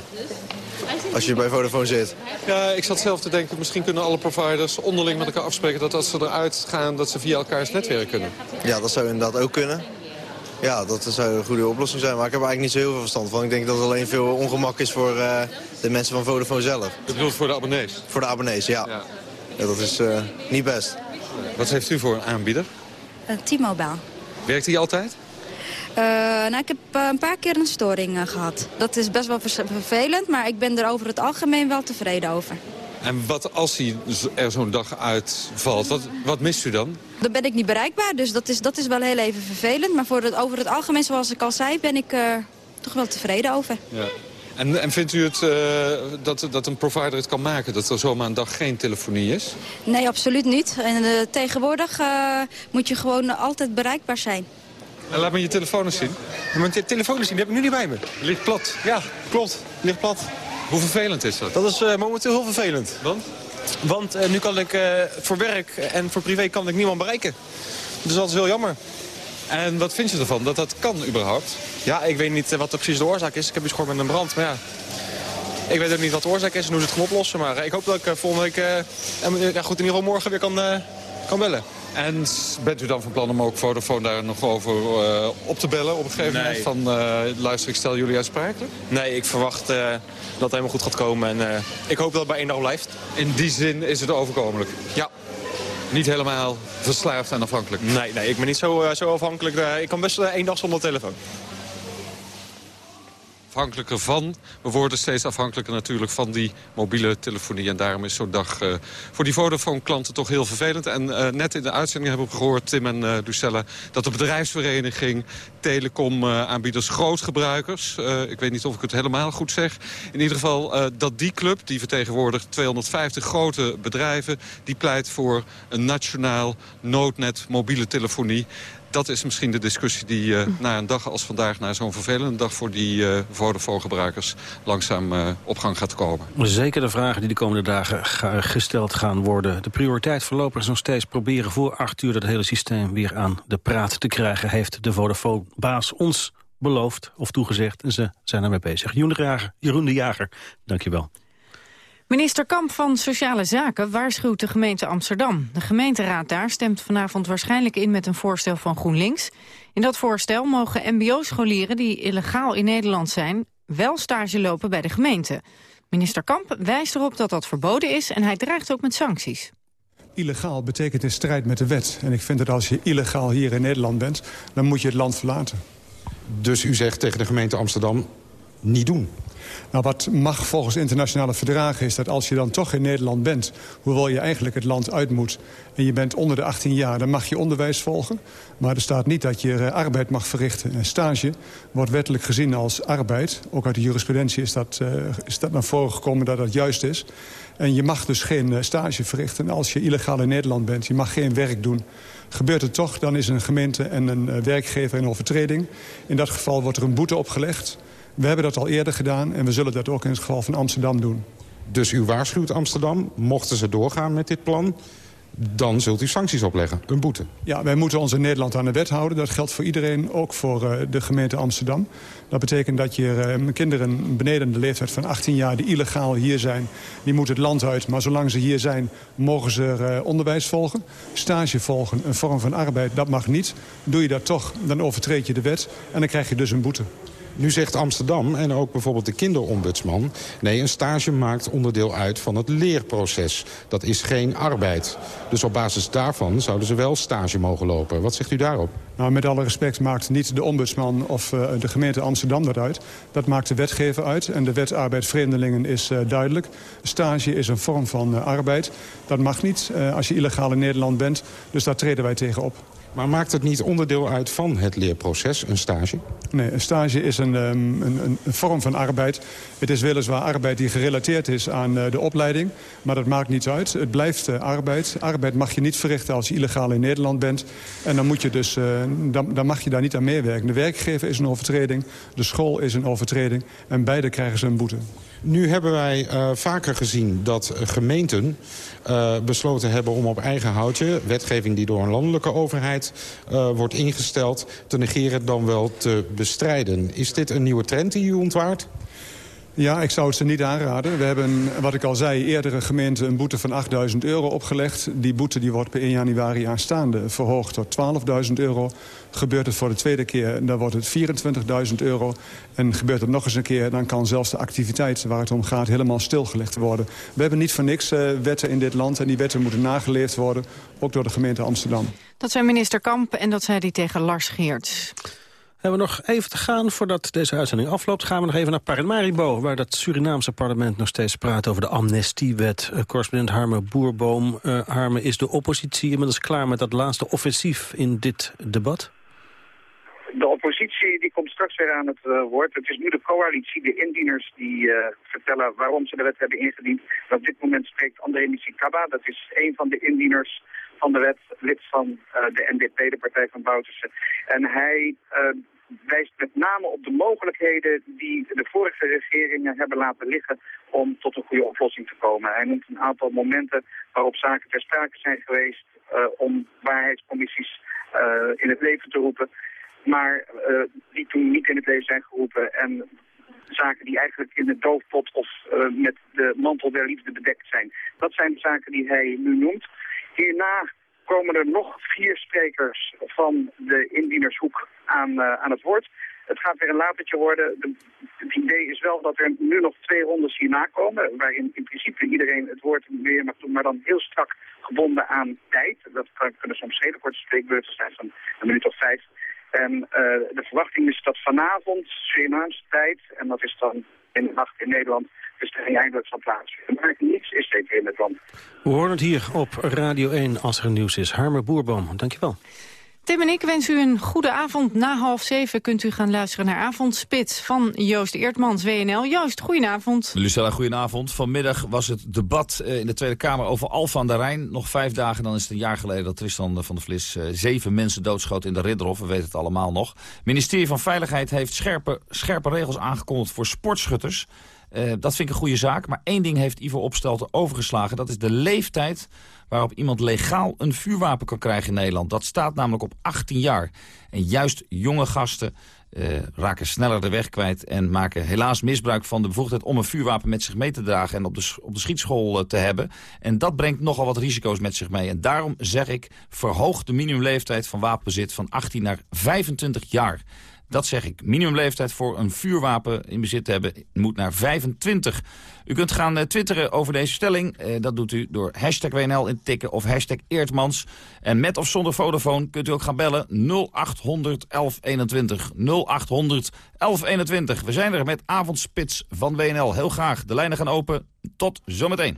Als je bij Vodafone zit. Ja, ik zat zelf te denken, misschien kunnen alle providers onderling met elkaar afspreken... dat als ze eruit gaan, dat ze via elkaars netwerk kunnen. Ja, dat zou inderdaad ook kunnen. Ja, dat zou een goede oplossing zijn. Maar ik heb eigenlijk niet zo heel veel verstand van. Ik denk dat het alleen veel ongemak is voor eh, de mensen van Vodafone zelf. Je bedoelt voor de abonnees? Voor de abonnees, ja. Ja. Ja, dat is niet best. Wat heeft u voor een aanbieder? Uh, T-Mobile. Werkt die altijd? Uh, nou, ik heb uh, een paar keer een storing uh, gehad. Dat is best wel vervelend, maar ik ben er over het algemeen wel tevreden over. En wat als hij er zo'n dag uitvalt, wat, wat mist u dan? Dan ben ik niet bereikbaar, dus dat is, dat is wel heel even vervelend. Maar voor het, over het algemeen, zoals ik al zei, ben ik toch wel tevreden over. Ja. En, en vindt u het, dat, dat een provider het kan maken, dat er zomaar een dag geen telefonie is? Nee, absoluut niet. En tegenwoordig moet je gewoon altijd bereikbaar zijn. En laat me je telefoon eens zien. Ja, mijn te telefoon eens zien, die heb ik nu niet bij me. Ligt plat? Ja, klopt. Ligt plat. Hoe vervelend is dat? Dat is uh, momenteel heel vervelend. Want? Want uh, nu kan ik uh, voor werk en voor privé kan ik niemand bereiken. Dus dat is heel jammer. En wat vind je ervan, dat dat kan überhaupt? Ja, ik weet niet wat er precies de oorzaak is. Ik heb iets gehoord met een brand, maar ja... Ik weet ook niet wat de oorzaak is en hoe ze het gaan oplossen. Maar ik hoop dat ik volgende week, ja, goed, in ieder geval morgen weer kan, kan bellen. En bent u dan van plan om ook Vodafone daar nog over uh, op te bellen op een gegeven nee. moment? Van uh, luister, ik stel jullie uitsprakelijk? Nee, ik verwacht uh, dat het helemaal goed gaat komen. En ik hoop dat het bij één dag blijft. In die zin is het overkomelijk? Ja. Niet helemaal verslaafd en afhankelijk? Nee, nee ik ben niet zo, zo afhankelijk. ik kan best één dag zonder telefoon. Afhankelijker van. We worden steeds afhankelijker natuurlijk van die mobiele telefonie. En daarom is zo'n dag uh, voor die Vodafone-klanten toch heel vervelend. En uh, net in de uitzending hebben we gehoord, Tim en uh, Lucella... dat de bedrijfsvereniging telecom-aanbieders grootgebruikers... ik weet niet of ik het helemaal goed zeg... in ieder geval dat die club, die vertegenwoordigt 250 grote bedrijven... die pleit voor een nationaal noodnet mobiele telefonie dat is misschien de discussie die uh, na een dag als vandaag... na zo'n vervelende dag voor die uh, Vodafone-gebruikers... langzaam uh, op gang gaat komen. Zeker de vragen die de komende dagen gesteld gaan worden. De prioriteit voorlopig is nog steeds proberen voor acht uur... dat hele systeem weer aan de praat te krijgen... heeft de Vodafone-baas ons beloofd of toegezegd. En ze zijn ermee bezig. Jeroen de Jager, Jeroen de Jager dank je wel. Minister Kamp van Sociale Zaken waarschuwt de gemeente Amsterdam. De gemeenteraad daar stemt vanavond waarschijnlijk in met een voorstel van GroenLinks. In dat voorstel mogen mbo-scholieren die illegaal in Nederland zijn... wel stage lopen bij de gemeente. Minister Kamp wijst erop dat dat verboden is en hij dreigt ook met sancties. Illegaal betekent in strijd met de wet. En ik vind dat als je illegaal hier in Nederland bent, dan moet je het land verlaten. Dus u zegt tegen de gemeente Amsterdam, niet doen? Nou, wat mag volgens internationale verdragen is dat als je dan toch in Nederland bent... hoewel je eigenlijk het land uit moet en je bent onder de 18 jaar... dan mag je onderwijs volgen. Maar er staat niet dat je uh, arbeid mag verrichten. Een stage wordt wettelijk gezien als arbeid. Ook uit de jurisprudentie is dat, uh, is dat naar voren gekomen dat dat juist is. En je mag dus geen uh, stage verrichten als je illegaal in Nederland bent. Je mag geen werk doen. Gebeurt het toch, dan is een gemeente en een werkgever in overtreding. In dat geval wordt er een boete opgelegd... We hebben dat al eerder gedaan en we zullen dat ook in het geval van Amsterdam doen. Dus u waarschuwt Amsterdam, mochten ze doorgaan met dit plan dan zult u sancties opleggen, een boete. Ja, wij moeten ons in Nederland aan de wet houden. Dat geldt voor iedereen, ook voor uh, de gemeente Amsterdam. Dat betekent dat je uh, kinderen beneden de leeftijd van 18 jaar... die illegaal hier zijn, die moeten het land uit. Maar zolang ze hier zijn, mogen ze uh, onderwijs volgen. Stage volgen, een vorm van arbeid, dat mag niet. Doe je dat toch, dan overtreed je de wet en dan krijg je dus een boete. Nu zegt Amsterdam en ook bijvoorbeeld de kinderombudsman... nee, een stage maakt onderdeel uit van het leerproces. Dat is geen arbeid. Dus op basis daarvan zouden ze wel stage mogen lopen. Wat zegt u daarop? Nou, met alle respect maakt niet de ombudsman of uh, de gemeente Amsterdam dat uit. Dat maakt de wetgever uit. En de wet arbeid vreemdelingen is uh, duidelijk. Stage is een vorm van uh, arbeid. Dat mag niet als je illegaal in Nederland bent. Dus daar treden wij tegen op. Maar maakt het niet onderdeel uit van het leerproces, een stage? Nee, een stage is een, um, een, een, vorm van arbeid. Het is weliswaar arbeid die gerelateerd is aan uh, de opleiding. Maar dat maakt niets uit. Het blijft uh, arbeid. Arbeid mag je niet verrichten als je illegaal in Nederland bent. En dan, moet je dus, uh, dan, dan mag je daar niet aan meewerken. De werkgever is een overtreding. De school is een overtreding. En beide krijgen ze een boete. Nu hebben wij uh, vaker gezien dat gemeenten uh, besloten hebben om op eigen houtje... wetgeving die door een landelijke overheid uh, wordt ingesteld... te negeren dan wel te bestrijden. Is dit een nieuwe trend die u ontwaart? Ja, ik zou het ze niet aanraden. We hebben, wat ik al zei, eerdere gemeente een boete van 8.000 euro opgelegd. Die boete die wordt per 1 januari aanstaande verhoogd tot 12.000 euro. Gebeurt het voor de tweede keer, dan wordt het 24.000 euro. En gebeurt het nog eens een keer, dan kan zelfs de activiteit waar het om gaat helemaal stilgelegd worden. We hebben niet voor niks uh, wetten in dit land en die wetten moeten nageleefd worden. Ook door de gemeente Amsterdam. Dat zei minister Kamp en dat zei hij tegen Lars Geerts. Hebben we nog even te gaan voordat deze uitzending afloopt... gaan we nog even naar Paramaribo... waar dat Surinaamse parlement nog steeds praat over de amnestiewet. Uh, correspondent Harme Boerboom. Uh, Harme, is de oppositie inmiddels klaar met dat laatste offensief in dit debat? De oppositie die komt straks weer aan het uh, woord. Het is nu de coalitie, de indieners, die vertellen waarom ze de wet hebben ingediend. En op dit moment spreekt André Misikaba, dat is een van de indieners van de wet, lid van de NDP, de partij van Boutersen. En hij wijst met name op de mogelijkheden die de vorige regeringen hebben laten liggen om tot een goede oplossing te komen. Hij noemt een aantal momenten waarop zaken ter sprake zijn geweest uh, om waarheidscommissies uh, in het leven te roepen, maar uh, die toen niet in het leven zijn geroepen en zaken die eigenlijk in de doofpot of met de mantel der liefde bedekt zijn. Dat zijn de zaken die hij nu noemt. Hierna komen er nog vier sprekers van de indienershoek aan, uh, aan het woord. Het gaat weer een latertje worden. De, het idee is wel dat er nu nog twee rondes hierna komen... waarin in principe iedereen het woord weer mag doen... maar dan heel strak gebonden aan tijd. Dat kunnen soms hele korte spreekbeurten zijn van een minuut of vijf. En de verwachting is dat vanavond, Surinaamse tijd, en dat is dan in de nacht in Nederland, de stelling eindelijk van plaats. Maar niets is zeker in het land. We horen het hier op Radio 1 als er nieuws is. Harmer Boerboom, dankjewel. Tim en ik wensen u een goede avond. Na half zeven kunt u gaan luisteren naar Avondspits van Joost Eertmans, WNL. Joost, goedenavond. Lucella, goedenavond. Vanmiddag was het debat eh, in de Tweede Kamer over Alfa aan de Rijn. Nog vijf dagen, dan is het een jaar geleden dat Tristan van der Vlis... Eh, zeven mensen doodschoot in de Ridderhof. We weten het allemaal nog. Het ministerie van Veiligheid heeft scherpe, scherpe regels aangekondigd voor sportschutters... Uh, dat vind ik een goede zaak. Maar één ding heeft Ivo Opstelten overgeslagen. Dat is de leeftijd waarop iemand legaal een vuurwapen kan krijgen in Nederland. Dat staat namelijk op 18 jaar. En juist jonge gasten uh, raken sneller de weg kwijt... en maken helaas misbruik van de bevoegdheid om een vuurwapen met zich mee te dragen... en op de, op de schietschool uh, te hebben. En dat brengt nogal wat risico's met zich mee. En daarom zeg ik, verhoog de minimumleeftijd van wapenbezit van 18 naar 25 jaar. Dat zeg ik. Minimumleeftijd voor een vuurwapen in bezit te hebben moet naar 25. U kunt gaan uh, twitteren over deze stelling. Uh, dat doet u door hashtag WNL in tikken of hashtag Eertmans. En met of zonder Vodafone kunt u ook gaan bellen 0800 1121. 0800 1121. We zijn er met Avondspits van WNL. Heel graag. De lijnen gaan open. Tot zometeen.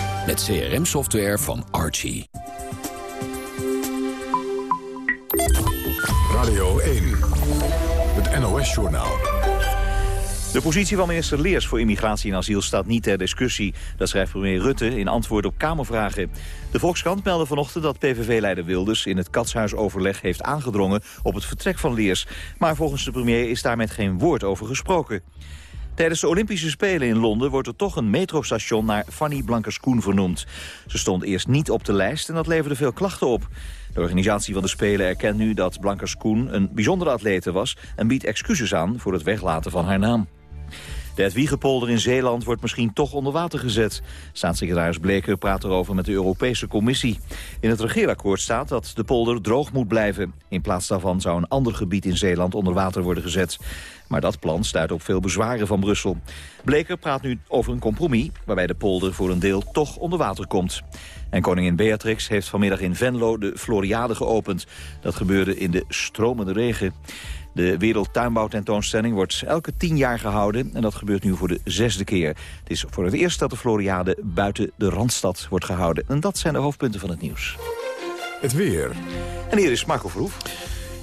met CRM-software van Archie. Radio 1, het NOS-journaal. De positie van minister Leers voor immigratie en asiel staat niet ter discussie. Dat schrijft premier Rutte in antwoord op Kamervragen. De Volkskrant meldde vanochtend dat PVV-leider Wilders in het katshuisoverleg heeft aangedrongen op het vertrek van Leers. Maar volgens de premier is daar met geen woord over gesproken. Tijdens de Olympische Spelen in Londen wordt er toch een metrostation naar Fanny Blankers-Koen vernoemd. Ze stond eerst niet op de lijst en dat leverde veel klachten op. De organisatie van de Spelen erkent nu dat Blankers-Koen een bijzondere atlete was... en biedt excuses aan voor het weglaten van haar naam. De Edwiegepolder in Zeeland wordt misschien toch onder water gezet. Staatssecretaris Bleker praat erover met de Europese Commissie. In het regeerakkoord staat dat de polder droog moet blijven. In plaats daarvan zou een ander gebied in Zeeland onder water worden gezet. Maar dat plan stuit op veel bezwaren van Brussel. Bleker praat nu over een compromis... waarbij de polder voor een deel toch onder water komt. En koningin Beatrix heeft vanmiddag in Venlo de Floriade geopend. Dat gebeurde in de stromende regen. De Wereldtuinbouwtentoonstelling wordt elke tien jaar gehouden... en dat gebeurt nu voor de zesde keer. Het is voor het eerst dat de Floriade buiten de Randstad wordt gehouden. En dat zijn de hoofdpunten van het nieuws. Het weer. En hier is Marco Verhoef.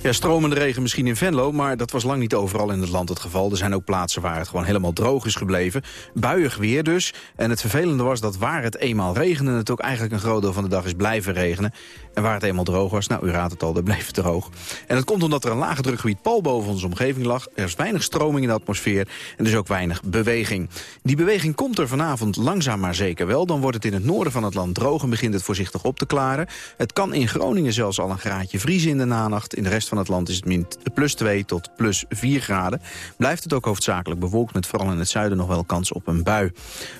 Ja, stromende regen misschien in Venlo, maar dat was lang niet overal in het land het geval. Er zijn ook plaatsen waar het gewoon helemaal droog is gebleven. Buiig weer dus. En het vervelende was dat waar het eenmaal regende... het ook eigenlijk een groot deel van de dag is blijven regenen. En waar het eenmaal droog was, nou, u raadt het al, daar bleef het droog. En dat komt omdat er een lage drukgebied pal boven onze omgeving lag. Er is weinig stroming in de atmosfeer en dus ook weinig beweging. Die beweging komt er vanavond langzaam maar zeker wel. Dan wordt het in het noorden van het land droog en begint het voorzichtig op te klaren. Het kan in Groningen zelfs al een graadje vriezen in de nanacht. In de rest van het land is het min plus 2 tot plus 4 graden. Blijft het ook hoofdzakelijk bewolkt met vooral in het zuiden nog wel kans op een bui.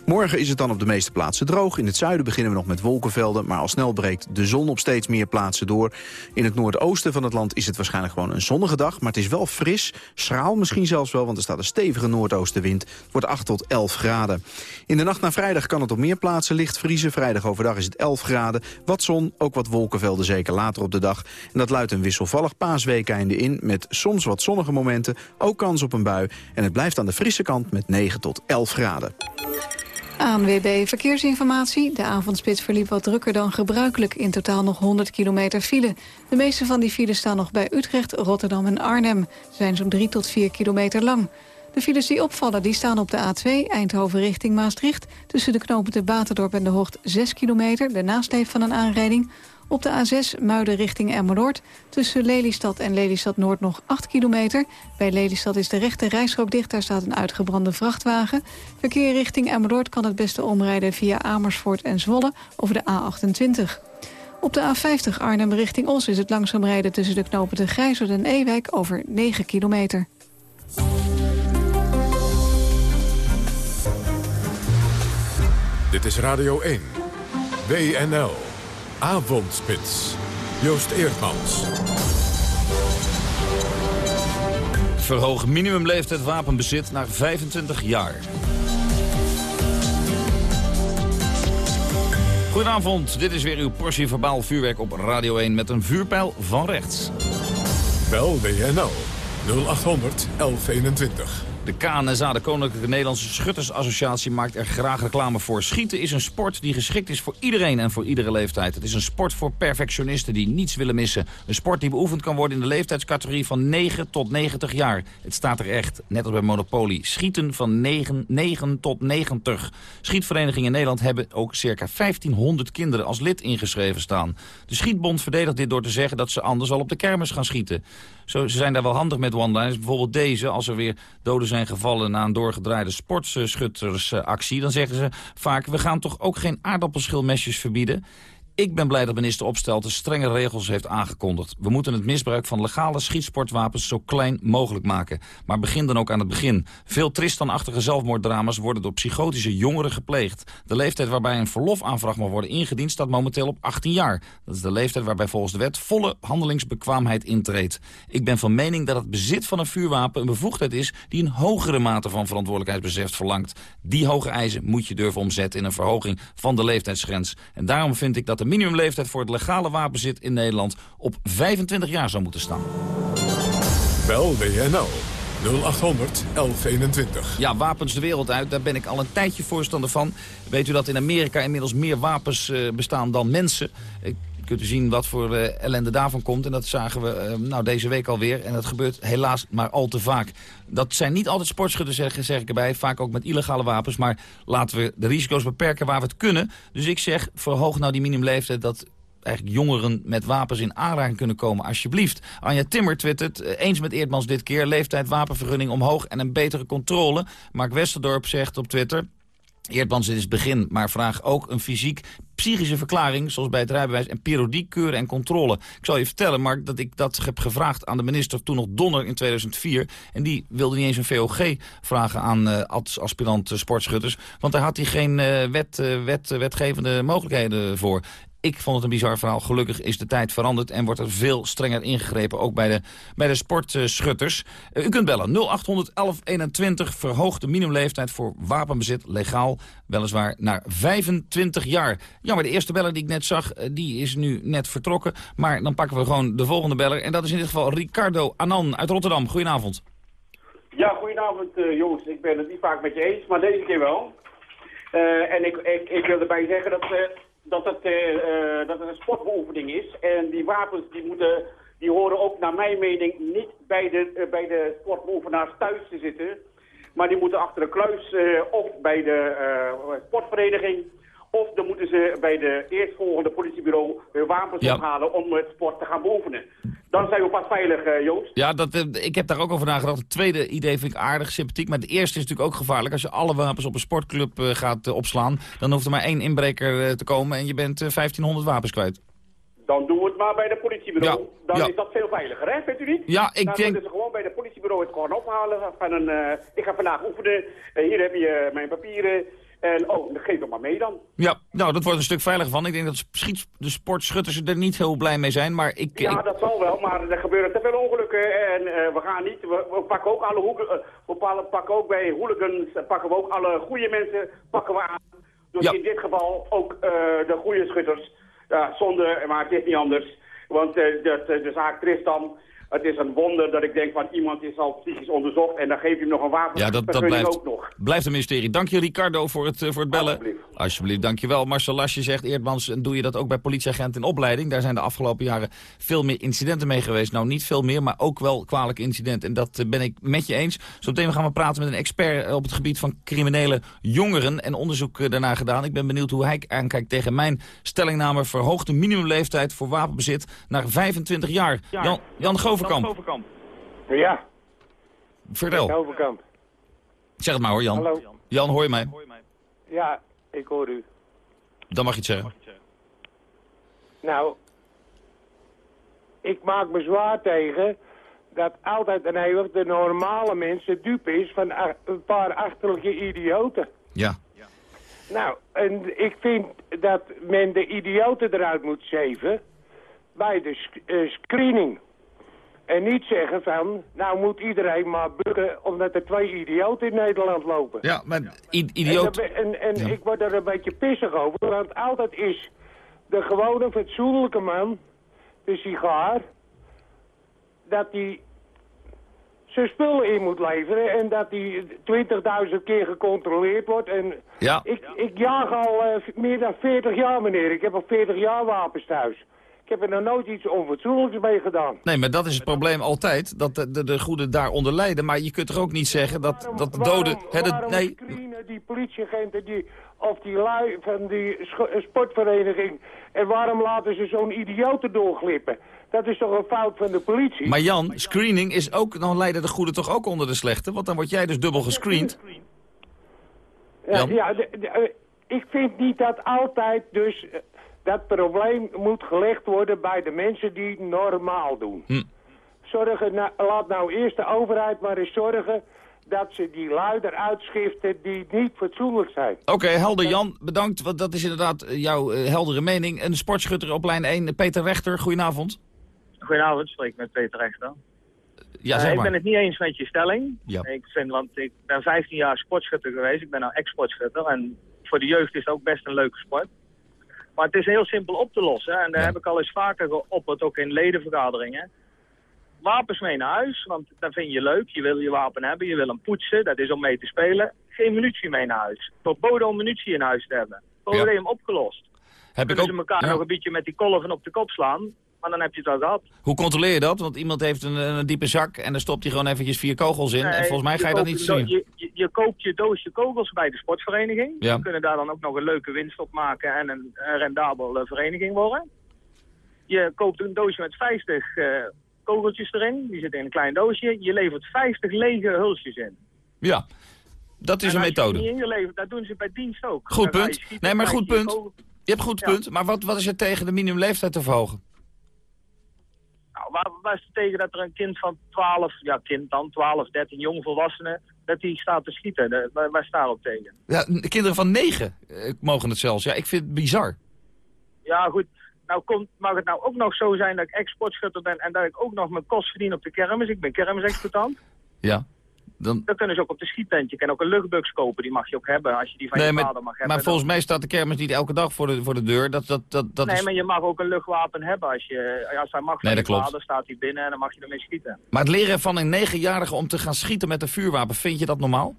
Morgen is het dan op de meeste plaatsen droog. In het zuiden beginnen we nog met wolkenvelden, maar al snel breekt de zon op steeds meer plaatsen door. In het noordoosten van het land is het waarschijnlijk gewoon een zonnige dag, maar het is wel fris, schraal misschien zelfs wel, want er staat een stevige noordoostenwind. Het wordt 8 tot 11 graden. In de nacht naar vrijdag kan het op meer plaatsen licht vriezen. Vrijdag overdag is het 11 graden. Wat zon, ook wat wolkenvelden zeker later op de dag. En dat luidt een wisselvallig paasweekeinde in met soms wat zonnige momenten, ook kans op een bui. En het blijft aan de frisse kant met 9 tot 11 graden. ANWB Verkeersinformatie. De avondspits verliep wat drukker dan gebruikelijk. In totaal nog 100 kilometer file. De meeste van die files staan nog bij Utrecht, Rotterdam en Arnhem. Ze zijn zo'n 3 tot 4 kilometer lang. De files die opvallen die staan op de A2 Eindhoven richting Maastricht... tussen de knopen de Baterdorp en de Hocht 6 kilometer... de nasleep van een aanrijding... Op de A6 Muiden richting Emmeloord. Tussen Lelystad en Lelystad Noord nog 8 kilometer. Bij Lelystad is de rechte rijstrook dicht. Daar staat een uitgebrande vrachtwagen. Verkeer richting Emmeloord kan het beste omrijden via Amersfoort en Zwolle over de A28. Op de A50 Arnhem richting Os is het langzaam rijden tussen de knopen de Grijzerd en Ewijk over 9 kilometer. Dit is Radio 1. WNL. Avondspits. Joost Eerdmans. Verhoog minimumleeftijd wapenbezit naar 25 jaar. Goedenavond, dit is weer uw portie verbaal vuurwerk op Radio 1 met een vuurpijl van rechts. Bel WNL 0800 1121. De KNSA, de Koninklijke Nederlandse Schuttersassociatie, maakt er graag reclame voor. Schieten is een sport die geschikt is voor iedereen en voor iedere leeftijd. Het is een sport voor perfectionisten die niets willen missen. Een sport die beoefend kan worden in de leeftijdscategorie van 9 tot 90 jaar. Het staat er echt, net als bij Monopoly. Schieten van 9, 9 tot 90. Schietverenigingen in Nederland hebben ook circa 1500 kinderen als lid ingeschreven staan. De Schietbond verdedigt dit door te zeggen dat ze anders al op de kermis gaan schieten. Zo, ze zijn daar wel handig met one-liners. Bijvoorbeeld deze, als er weer doden zijn gevallen na een doorgedraaide sportschuttersactie... dan zeggen ze vaak, we gaan toch ook geen aardappelschilmesjes verbieden? Ik ben blij dat minister Opstelten strenge regels heeft aangekondigd. We moeten het misbruik van legale schietsportwapens zo klein mogelijk maken. Maar begin dan ook aan het begin. Veel Tristan-achtige zelfmoorddrama's worden door psychotische jongeren gepleegd. De leeftijd waarbij een verlofaanvraag mag worden ingediend staat momenteel op 18 jaar. Dat is de leeftijd waarbij volgens de wet volle handelingsbekwaamheid intreedt. Ik ben van mening dat het bezit van een vuurwapen een bevoegdheid is... die een hogere mate van verantwoordelijkheidsbesef verlangt. Die hoge eisen moet je durven omzetten in een verhoging van de leeftijdsgrens. En daarom vind ik dat de minimumleeftijd voor het legale wapenzit in Nederland op 25 jaar zou moeten staan. Bel WNL 0800 1121. Ja, wapens de wereld uit, daar ben ik al een tijdje voorstander van. Weet u dat in Amerika inmiddels meer wapens uh, bestaan dan mensen? Ik kunt u zien wat voor uh, ellende daarvan komt. En dat zagen we uh, nou, deze week alweer. En dat gebeurt helaas maar al te vaak. Dat zijn niet altijd sportschutters, zeg, zeg ik erbij. Vaak ook met illegale wapens. Maar laten we de risico's beperken waar we het kunnen. Dus ik zeg, verhoog nou die minimumleeftijd... dat eigenlijk jongeren met wapens in aanraking kunnen komen, alsjeblieft. Anja Timmer twittert, eens met Eerdmans dit keer... leeftijd wapenvergunning omhoog en een betere controle. Mark Westerdorp zegt op Twitter... Eerdmans, dit is het begin, maar vraag ook een fysiek psychische verklaring, zoals bij het rijbewijs, en periodiek keuren en controle. Ik zal je vertellen, Mark, dat ik dat heb gevraagd aan de minister toen nog Donner in 2004. En die wilde niet eens een VOG vragen aan uh, aspirant sportschutters. Want daar had hij geen uh, wet, wet, wetgevende mogelijkheden voor. Ik vond het een bizar verhaal. Gelukkig is de tijd veranderd en wordt er veel strenger ingegrepen. Ook bij de, bij de sportschutters. Uh, u kunt bellen 0800 1121. Verhoog de minimumleeftijd voor wapenbezit legaal. Weliswaar naar 25 jaar. Jammer, de eerste beller die ik net zag, uh, die is nu net vertrokken. Maar dan pakken we gewoon de volgende beller. En dat is in dit geval Ricardo Anan uit Rotterdam. Goedenavond. Ja, goedenavond uh, jongens. Ik ben het niet vaak met je eens, maar deze keer wel. en ik, ik, ik wil erbij zeggen dat dat het, uh, uh, dat een sportbeoefening is. En die wapens die moeten, die horen ook naar mijn mening niet bij de, uh, bij de sportbeoefenaars thuis te zitten. Maar die moeten achter de kluis of bij de sportvereniging of dan moeten ze bij de eerstvolgende politiebureau hun wapens ja. ophalen om het sport te gaan beoefenen. Dan zijn we pas veilig, uh, Joost. Ja, dat, uh, ik heb daar ook over nagedacht. Het tweede idee vind ik aardig, sympathiek. Maar het eerste is natuurlijk ook gevaarlijk. Als je alle wapens op een sportclub uh, gaat opslaan... dan hoeft er maar één inbreker te komen en je bent 1500 wapens kwijt. Dan doen we het maar bij de politiebureau. Ja. Dan ja. is dat veel veiliger, hè? Vindt u niet? Ja, ik dan denk... moeten ze gewoon bij de politiebureau het gewoon ophalen. Van een, ik ga vandaag oefenen. hier heb je mijn papieren. En oh, geef hem maar mee dan. Ja, nou, dat wordt een stuk veiliger van. Ik denk dat schiet, de sportschutters er niet heel blij mee zijn, maar ik... Ja, ik... dat zal wel, maar er gebeuren te veel ongelukken. En uh, we gaan niet, we, we, pakken ook alle hoeken, uh, we pakken ook bij hooligans, pakken we ook alle goede mensen, pakken we aan. Dus ja. in dit geval ook uh, de goede schutters. Ja, zonde, maar het is niet anders. Want de, de, de zaak Tristan, het is een wonder dat ik denk van iemand is al psychisch onderzocht en dan geef je hem nog een wapen. Ja, dat, dat blijft, ook nog. blijft een mysterie. Dank je Ricardo voor het, uh, voor het bellen. Alsjeblieft. Alsjeblieft, dankjewel. Marcel Lasje zegt, Eerdmans, doe je dat ook bij politieagenten in opleiding? Daar zijn de afgelopen jaren veel meer incidenten mee geweest. Nou, niet veel meer, maar ook wel kwalijke incidenten. En dat uh, ben ik met je eens. Zometeen gaan we praten met een expert op het gebied van criminele jongeren en onderzoek daarna gedaan. Ik ben benieuwd hoe hij aankijkt tegen mijn stellingname verhoogde minimumleeftijd voor wapenbezit naar 25 jaar. Ja. Jan, Jan Goverkamp. Ja. Vertel. Overkamp. Zeg het maar hoor, Jan. Hallo. Jan, hoor je mij? Ja, ik hoor u. Dan mag je het zeggen. Nou, ik maak me zwaar tegen dat altijd en eeuwig de normale mensen dupe is van een paar achterlijke idioten. Ja. Nou, en ik vind dat men de idioten eruit moet zeven bij de sc- eh, screening. En niet zeggen van, nou moet iedereen maar bukken omdat er twee idioten in Nederland lopen. Ja, maar idioot... En, en ik word er een beetje pissig over, want altijd is de gewone fatsoenlijke man, de sigaar, dat hij zijn spullen in moet leveren en dat hij 20.000 keer gecontroleerd wordt. En Ja. ik, ik jaag al eh, meer dan 40 jaar, meneer. Ik heb al 40 jaar wapens thuis. Ik heb er nog nooit iets onfatsoenlijks mee gedaan. Nee, maar dat is het probleem altijd, dat de, de, de goede daaronder lijden. Maar je kunt toch ook niet zeggen dat, dat de doden... Waarom, de- waarom nee, screenen die politieagenten die, of die lui van die eh, sportvereniging... en waarom laten ze zo'n idioten doorglippen? Dat is toch een fout van de politie? maar Jan, screening is ook... Dan lijden de goede toch ook onder de slechte? Want dan word jij dus dubbel gescreend. Ja, ja de- de- eh, ik vind niet dat altijd dus eh, dat probleem moet gelegd worden bij de mensen die normaal doen. Hm. Zorgen, nou, laat nou eerst de overheid maar eens zorgen dat ze die lui eruit schiften die niet fatsoenlijk zijn. Oké, helder Jan, bedankt. Want dat is inderdaad eh, jouw eh, heldere mening. Een sportschutter op lijn 1, Peter Rechter, goedenavond. Goedenavond, spreek met Peter Rechter. Ja, Eh, zeg ik maar. ben het niet eens met je stelling. Ja. Ik vind, want ik ben 15 jaar sportschutter geweest. Ik ben nou ex-sportschutter. En voor de jeugd is het ook best een leuke sport. Maar het is heel simpel op te lossen. En daar heb ik al eens vaker geopperd, ook in ledenvergaderingen. Wapens mee naar huis, want dat vind je leuk. Je wil je wapen hebben, je wil hem poetsen, dat is om mee te spelen. Geen munitie mee naar huis. Verboden om munitie in huis te hebben. Probleem opgelost. Heb ik ook, ze elkaar ja. nog een beetje met die kolven op de kop slaan, maar dan heb je het al gehad. Hoe controleer je dat? Want iemand heeft een, een diepe zak en dan stopt hij gewoon eventjes vier kogels in. en Nee, volgens mij ga je dat niet zien. Je, je, je koopt je doosje kogels bij de sportvereniging. Ja. We kunnen daar dan ook nog een leuke winst op maken en een, een rendabele vereniging worden. Je koopt een doosje met 50 eh, kogeltjes erin. Die zitten in een klein doosje. Je levert 50 lege hulsjes in. Ja, dat is En een je methode. niet ingeleverd, dat doen ze bij dienst ook. Goed je punt. schieten, Nee, maar goed je je punt. Je hebt goed Ja. punt. Maar wat, wat is er tegen de minimumleeftijd te verhogen? Waar, waar is het tegen dat er een kind van 12, ja kind dan, 12, 13 jongvolwassenen, dat die staat te schieten? De- waar, waar staat op tegen? Ja, kinderen van negen eh, mogen het zelfs. Ja, ik vind het bizar. Ja, goed. Nou komt, mag het nou ook nog zo zijn dat ik ex-sportschutter ben en dat ik ook nog mijn kost verdien op de kermis. Ik ben kermisexploitant. Ja. Dan... Dan kunnen ze ook op de schiettentje. Je kan ook een luchtbugs kopen, die mag je ook hebben als je die van Nee, je maar, vader mag hebben. maar volgens mij staat de kermis niet elke dag voor de, voor de deur. Dat, dat, dat, dat nee, is... maar je mag ook een luchtwapen hebben. Als, je, als hij mag van Nee, je klopt. vader, staat hij binnen en dan mag je ermee schieten. maar het leren van een negenjarige om te gaan schieten met een vuurwapen, vind je dat normaal?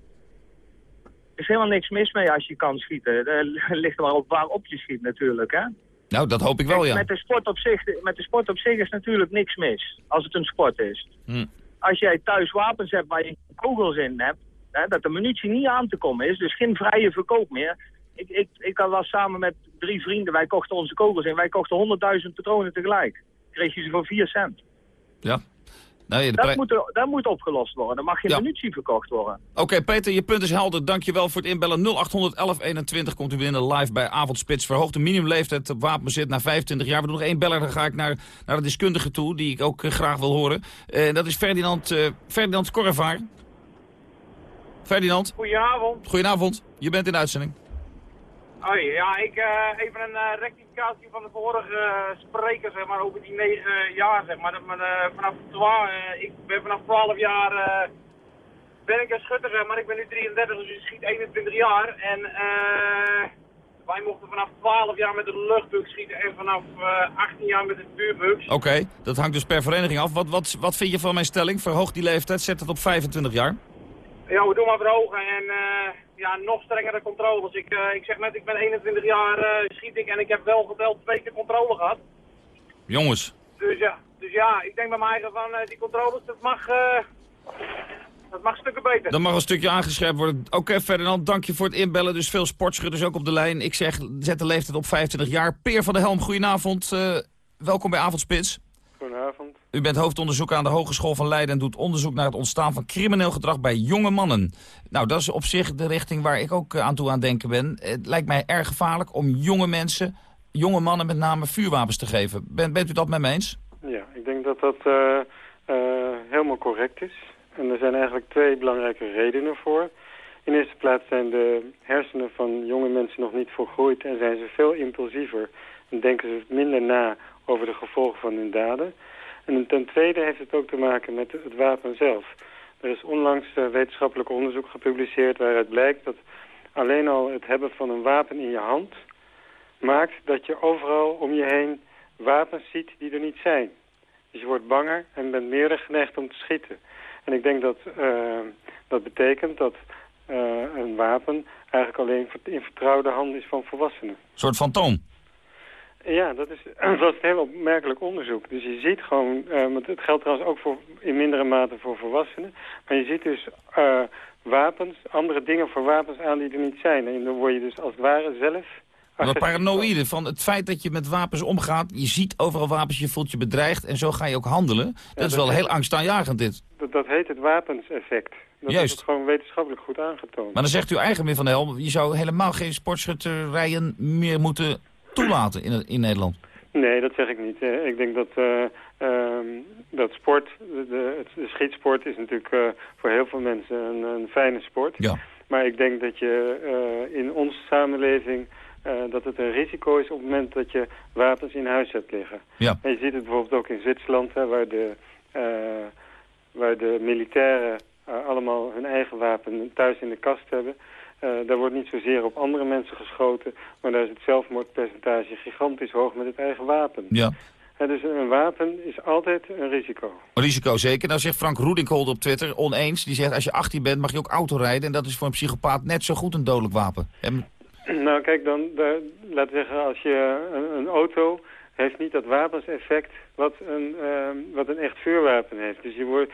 Er is helemaal niks mis mee als je kan schieten. Er ligt er maar op waarop je schiet natuurlijk, hè? Nou, dat hoop ik wel, ja. Met de, sport op zich, met de sport op zich is natuurlijk niks mis. Als het een sport is. Hm. Als jij thuis wapens hebt waar je kogels in hebt, hè, dat de munitie niet aan te komen is, dus geen vrije verkoop meer. Ik, ik, ik was samen met drie vrienden, wij kochten onze kogels in, wij kochten 100.000 patronen tegelijk. Kreeg je ze voor 4 cent. Ja. Nou, Dat moet, dat moet opgelost worden. Dan mag geen Ja. munitie verkocht worden. Oké, Peter, je punt is helder. Dankjewel voor het inbellen. 0800 1121 komt u binnen live bij Avondspits. Verhoogt de minimumleeftijd op wapenbezit naar 25 jaar. We doen nog één beller, dan ga ik naar, naar de deskundige toe... die ik ook eh, graag wil horen. En dat is Ferdinand, eh Ferdinand Korrevaar. Ferdinand, Goedenavond. goedenavond. Je bent in de uitzending. Hoi, ja, ik eh, even een eh, rectificatie van de vorige eh, spreker, zeg maar, over die negen jaar, zeg maar. Vanaf 12, eh, ik ben vanaf 12 jaar ben ik een schutter, zeg maar. Ik ben nu 33, dus ik schiet 21 jaar. En wij mochten vanaf 12 jaar met de luchtbug schieten en vanaf eh 18 jaar met de vuurbugs. Oké, dat hangt dus per vereniging af. Wat, wat, wat vind je van mijn stelling? Verhoog die leeftijd, zet het op 25 jaar. Ja, we doen maar verhogen en eh, ja, nog strengere controles. Ik, eh, ik zeg net, ik ben 21 jaar eh, schiet ik en ik heb wel geteld twee keer controle gehad. Jongens, Dus ja, dus ja, ik denk bij mij eigen van die controles, dat mag, dat mag stukken beter. Dan mag een stukje aangescherpt worden. Oké, Ferdinand, dank je voor het inbellen. Dus veel sportschutters ook op de lijn. Ik zeg, zet de leeftijd op 25 jaar. Peer van der Helm, goedenavond. Welkom bij Avondspits. Goedenavond. U bent hoofdonderzoeker aan de Hogeschool van Leiden... en doet onderzoek naar het ontstaan van crimineel gedrag bij jonge mannen. Nou, dat is op zich de richting waar ik ook eh, aan toe aan denken ben. Het lijkt mij erg gevaarlijk om jonge mensen jonge mannen met name vuurwapens te geven. Bent, bent u dat met me eens? Ja, ik denk dat dat eh, eh, helemaal correct is. En er zijn eigenlijk twee belangrijke redenen voor. In eerste plaats zijn de hersenen van jonge mensen nog niet volgroeid en zijn ze veel impulsiever en denken ze minder na over de gevolgen van hun daden. En ten tweede heeft het ook te maken met het wapen zelf. Er is onlangs uh, wetenschappelijk onderzoek gepubliceerd waaruit blijkt dat alleen al het hebben van een wapen in je hand maakt dat je overal om je heen wapens ziet die er niet zijn. Dus je wordt banger en bent meer geneigd om te schieten. En ik denk dat uh, dat betekent dat uh, een wapen eigenlijk alleen in vertrouwde handen is van volwassenen. Een soort fantoom? Ja, dat is, dat is een heel opmerkelijk onderzoek. Dus je ziet gewoon, uh, het geldt trouwens ook voor, in mindere mate voor volwassenen, maar je ziet dus uh, wapens, andere dingen voor wapens aan die er niet zijn. En dan word je dus als het ware zelf... Dat paranoïde van het feit dat je met wapens omgaat, je ziet overal wapens, je voelt je bedreigd en zo ga je ook handelen. Dat is wel heel angstaanjagend dit. Dat, dat heet het wapenseffect. Dat Juist. is gewoon wetenschappelijk goed aangetoond. Maar dan zegt u eigen meneer Van der Helm, je zou helemaal geen sportschutterijen meer moeten toelaten in, in Nederland. Nee, dat zeg ik niet. Ik denk dat, uh, uh, dat sport, de, schietsport is natuurlijk uh, voor heel veel mensen een, een, fijne sport. Ja. Maar ik denk dat je eh, in onze samenleving dat het een risico is op het moment dat je wapens in huis hebt liggen. Ja. En je ziet het bijvoorbeeld ook in Zwitserland, hè, waar, de, waar de militairen allemaal hun eigen wapen thuis in de kast hebben. Uh, daar wordt niet zozeer op andere mensen geschoten, maar daar is het zelfmoordpercentage gigantisch hoog met het eigen wapen. Ja. Uh, dus een wapen is altijd een risico. Een risico, zeker. Nou zegt Frank Roedinkhold op Twitter, oneens, die zegt als je 18 bent mag je ook autorijden en dat is voor een psychopaat net zo goed een dodelijk wapen. En... Nou kijk, dan, daar, laten we zeggen, als je een, een auto heeft niet dat wapenseffect wat een, uh, wat een echt vuurwapen heeft. Dus je wordt,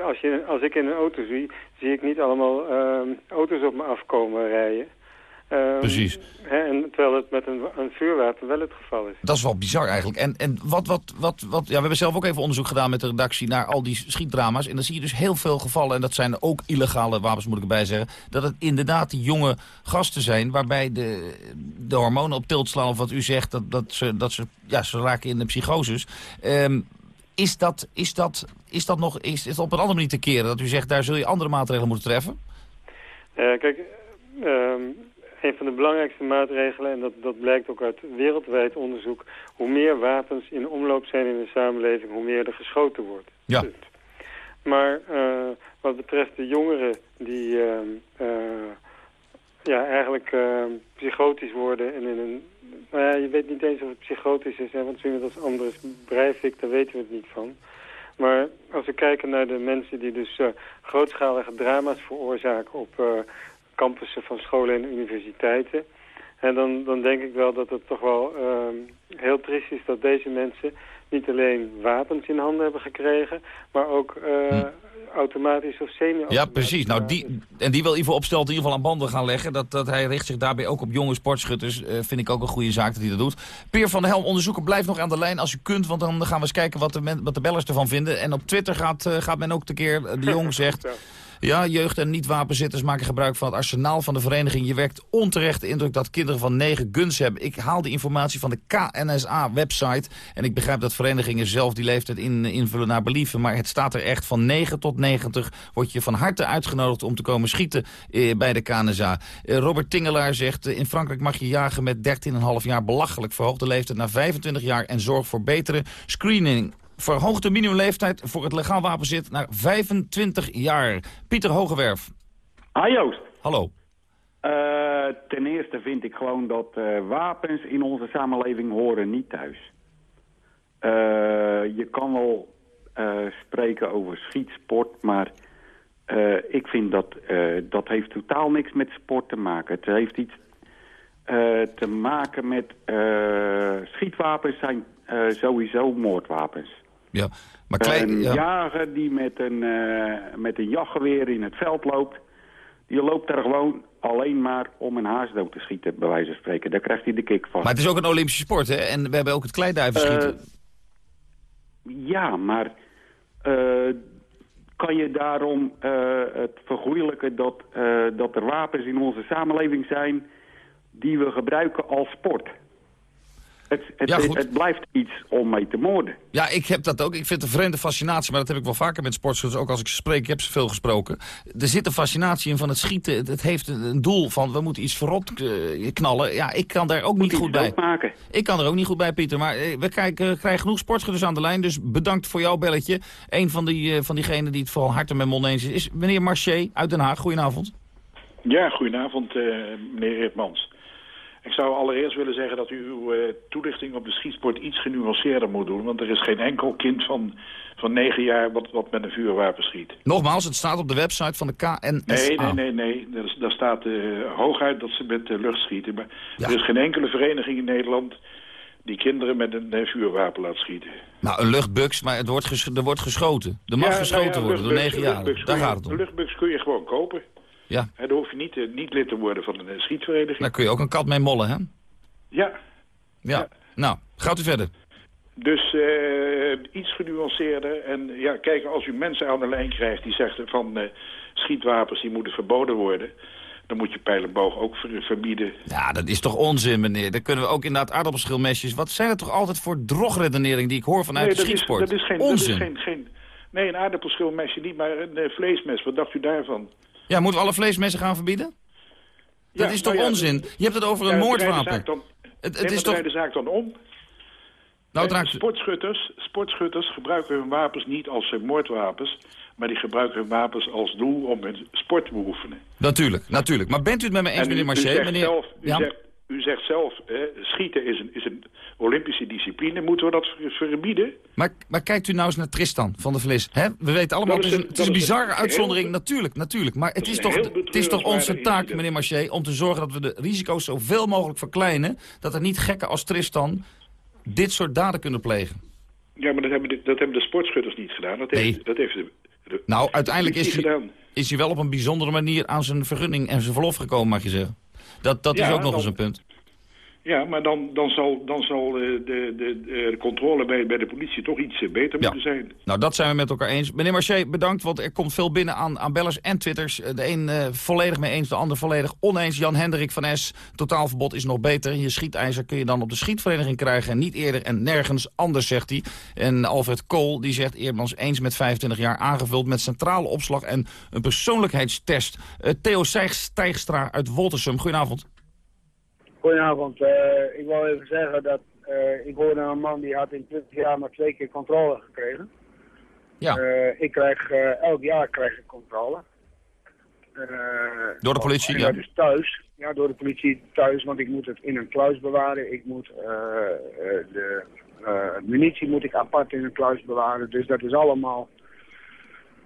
als, je, als ik in een auto zie, zie ik niet allemaal uh, auto's op me afkomen rijden. Uh, Precies. Hè, en terwijl het met een, een, vuurwapen wel het geval is. Dat is wel bizar eigenlijk. En, en wat, wat, wat, wat, ja, we hebben zelf ook even onderzoek gedaan met de redactie naar al die schietdrama's. En dan zie je dus heel veel gevallen, en dat zijn ook illegale wapens moet ik erbij zeggen, dat het inderdaad die jonge gasten zijn waarbij de, de hormonen op tilt slaan of wat u zegt, dat, dat, ze, dat ze, ja, ze raken in de psychoses. Um, is dat, is dat, is dat nog is, is dat op een andere manier te keren? Dat u zegt, daar zul je andere maatregelen moeten treffen? Uh, kijk, um, een van de belangrijkste maatregelen, en dat, dat blijkt ook uit wereldwijd onderzoek, hoe meer wapens in omloop zijn in de samenleving, hoe meer er geschoten wordt. Ja. Maar uh, wat betreft de jongeren die uh, uh, ja, eigenlijk psychotisch worden en in een... Nou ja, je weet niet eens of het psychotisch is, hè, want zien we het als anders Breivik, daar weten we het niet van. Maar als we kijken naar de mensen die dus grootschalige drama's veroorzaken op campussen van scholen en universiteiten. En dan, dan denk ik wel dat het toch wel uh, heel triest is dat deze mensen niet alleen wapens in handen hebben gekregen, maar ook uh, hm. automatisch of semi Ja, precies. Nou, die, en die wil Ivo Opstelt in ieder geval aan banden gaan leggen. Dat, dat hij richt zich daarbij ook op jonge sportschutters. Uh, vind ik ook een goede zaak dat hij dat doet. Peer van der Helm, onderzoeker, blijf nog aan de lijn als u kunt. Want dan gaan we eens kijken wat de, wat de bellers ervan vinden. En op Twitter gaat, uh, gaat men ook tekeer, de Jong zegt... Ja, jeugd- en niet-wapenzitters maken gebruik van het arsenaal van de vereniging. Je werkt onterecht de indruk dat kinderen van negen guns hebben. Ik haal de informatie van de KNSA-website. En ik begrijp dat verenigingen zelf die leeftijd in, invullen naar believen. Maar het staat er echt van 9 tot 90 word je van harte uitgenodigd om te komen schieten eh, bij de KNSA. Eh, Robert Tingelaar zegt, eh, in Frankrijk mag je jagen met 13,5 jaar belachelijk. Verhoog de leeftijd naar 25 jaar en zorg voor betere screening verhoogt de minimumleeftijd voor het legaal wapenzit naar 25 jaar. Pieter Hogewerf. Hi Joost. Hallo. Uh, ten eerste vind ik gewoon dat uh, wapens in onze samenleving horen niet thuis. Uh, je kan wel spreken over schietsport, maar ik vind dat dat heeft totaal niks met sport te maken. Het heeft iets te maken met schietwapens zijn sowieso moordwapens. Ja, maar klein, een ja. jager die met een, uh, met een jachtgeweer in het veld loopt... die loopt daar gewoon alleen maar om een haas dood te schieten, bij wijze van spreken. Daar krijgt hij de kick van. Maar het is ook een Olympische sport, hè? En we hebben ook het kleiduivenschieten. Uh, ja, maar uh, kan je daarom het vergoeilijken dat, dat er wapens in onze samenleving zijn... die we gebruiken als sport? Het, het, Ja, goed. het blijft iets om mee te moorden. Ja, ik heb dat ook. Ik vind het een vreemde fascinatie, maar dat heb ik wel vaker met sportschutters. Ook als ik ze spreek, ik heb ze veel gesproken. Er zit een fascinatie in van het schieten. Het, het heeft een, een doel van, we moeten iets verrot eh, knallen. Ja, ik kan daar ook niet goed bij. maken. Ik kan er ook niet goed bij, Pieter. Maar eh, we kijken, krijgen genoeg sportschutters aan de lijn. Dus bedankt voor jouw belletje. Een van, die, eh, van diegenen die het vooral hard en met me oneens is, is meneer Marché uit Den Haag. Goedenavond. Ja, goedenavond, eh, meneer Ritmans. Ik zou allereerst willen zeggen dat u uw eh, toelichting op de schietsport iets genuanceerder moet doen. Want er is geen enkel kind van, van negen jaar wat, wat met een vuurwapen schiet. Nogmaals, het staat op de website van de KNSA. Nee, nee, nee, nee. Daar, staat eh, hooguit dat ze met uh, lucht schieten. Maar er is geen enkele vereniging in Nederland die kinderen met een eh, vuurwapen laat schieten. Nou, een luchtbuks, maar het wordt er wordt geschoten. Er mag Ja, geschoten nou ja, worden door negen jaar. Daar gaat het om. Een kun je gewoon kopen. Ja. Daar hoef je niet, eh, niet lid te worden van een eh, schietvereniging. Daar kun je ook een kat mee mollen, hè? Ja, Ja. Nou, gaat u verder. Dus eh, iets genuanceerder. En ja, kijk, als u mensen aan de lijn krijgt die zeggen van schietwapens die moeten verboden worden... dan moet je pijlenboog ook ver- verbieden. Ja, dat is toch onzin, meneer. Dan kunnen we ook inderdaad aardappelschilmesjes... Wat zijn er toch altijd voor drogredenering die ik hoor vanuit nee, de is, schietsport? dat is geen, onzin. Dat is geen, geen, nee, een aardappelschilmesje niet, maar een vleesmes. Wat dacht u daarvan? Ja, moeten we alle vleesmessen gaan verbieden? Dat Ja, is toch nou ja, onzin? Je hebt het over een moordwapen. Dan, Het, is toch... de zaak dan om. Nou, Eh, sportschutters, sportschutters gebruiken hun wapens niet als eh, moordwapens... maar die gebruiken hun wapens als doel om hun sport te beoefenen. Natuurlijk, natuurlijk. Maar bent u het met me eens, En meneer u Marché? zegt Meneer... zelf, u, ja? zegt, u zegt zelf, hè, schieten is een, is een Olympische discipline. Moeten we dat ver- verbieden? Maar, maar kijkt u nou eens naar Tristan van de Vlis. Hè? We weten allemaal, Dat het is een, het is een dat is een bizarre uitzondering. Natuurlijk, natuurlijk. Maar het is, toch, het is toch onze taak, meneer Marché, om te zorgen dat we de risico's zoveel mogelijk verkleinen. Dat er niet gekken als Tristan dit soort daden kunnen plegen. Ja, maar dat hebben de, dat hebben de sportschutters niet gedaan. Dat heeft, Nee. dat heeft de, de Nou, uiteindelijk is hij, is hij wel op een bijzondere manier aan zijn vergunning en zijn verlof gekomen, mag je zeggen. Dat, dat is ook nog dan- eens een punt. Ja, maar dan, dan zal, dan zal eh, de, de, de, controle bij, bij de politie toch iets eh, beter Ja. moeten zijn. Nou, dat zijn we met elkaar eens. Meneer Marché, bedankt, want er komt veel binnen aan, aan bellers en twitters. Eh, De een volledig mee eens, de ander volledig oneens. Jan Hendrik van S, totaalverbod is nog beter. Je schietijzer kun je dan op de schietvereniging krijgen... en niet eerder en nergens anders, zegt hij. En Alfred Kool, die zegt eermans eens met 25 jaar... aangevuld met centrale opslag en een persoonlijkheidstest. Theo Stijgstra uit Woltersum, goedenavond. Goedenavond. Eh, ik wil even zeggen dat eh, ik hoorde een man die had in 20 jaar maar twee keer controle gekregen. Ja. Eh, ik krijg elk jaar krijg ik controle. Door de politie, ja. Is thuis. Ja, door de politie thuis, want ik moet het in een kluis bewaren. Ik moet de munitie moet ik apart in een kluis bewaren. Dus dat is allemaal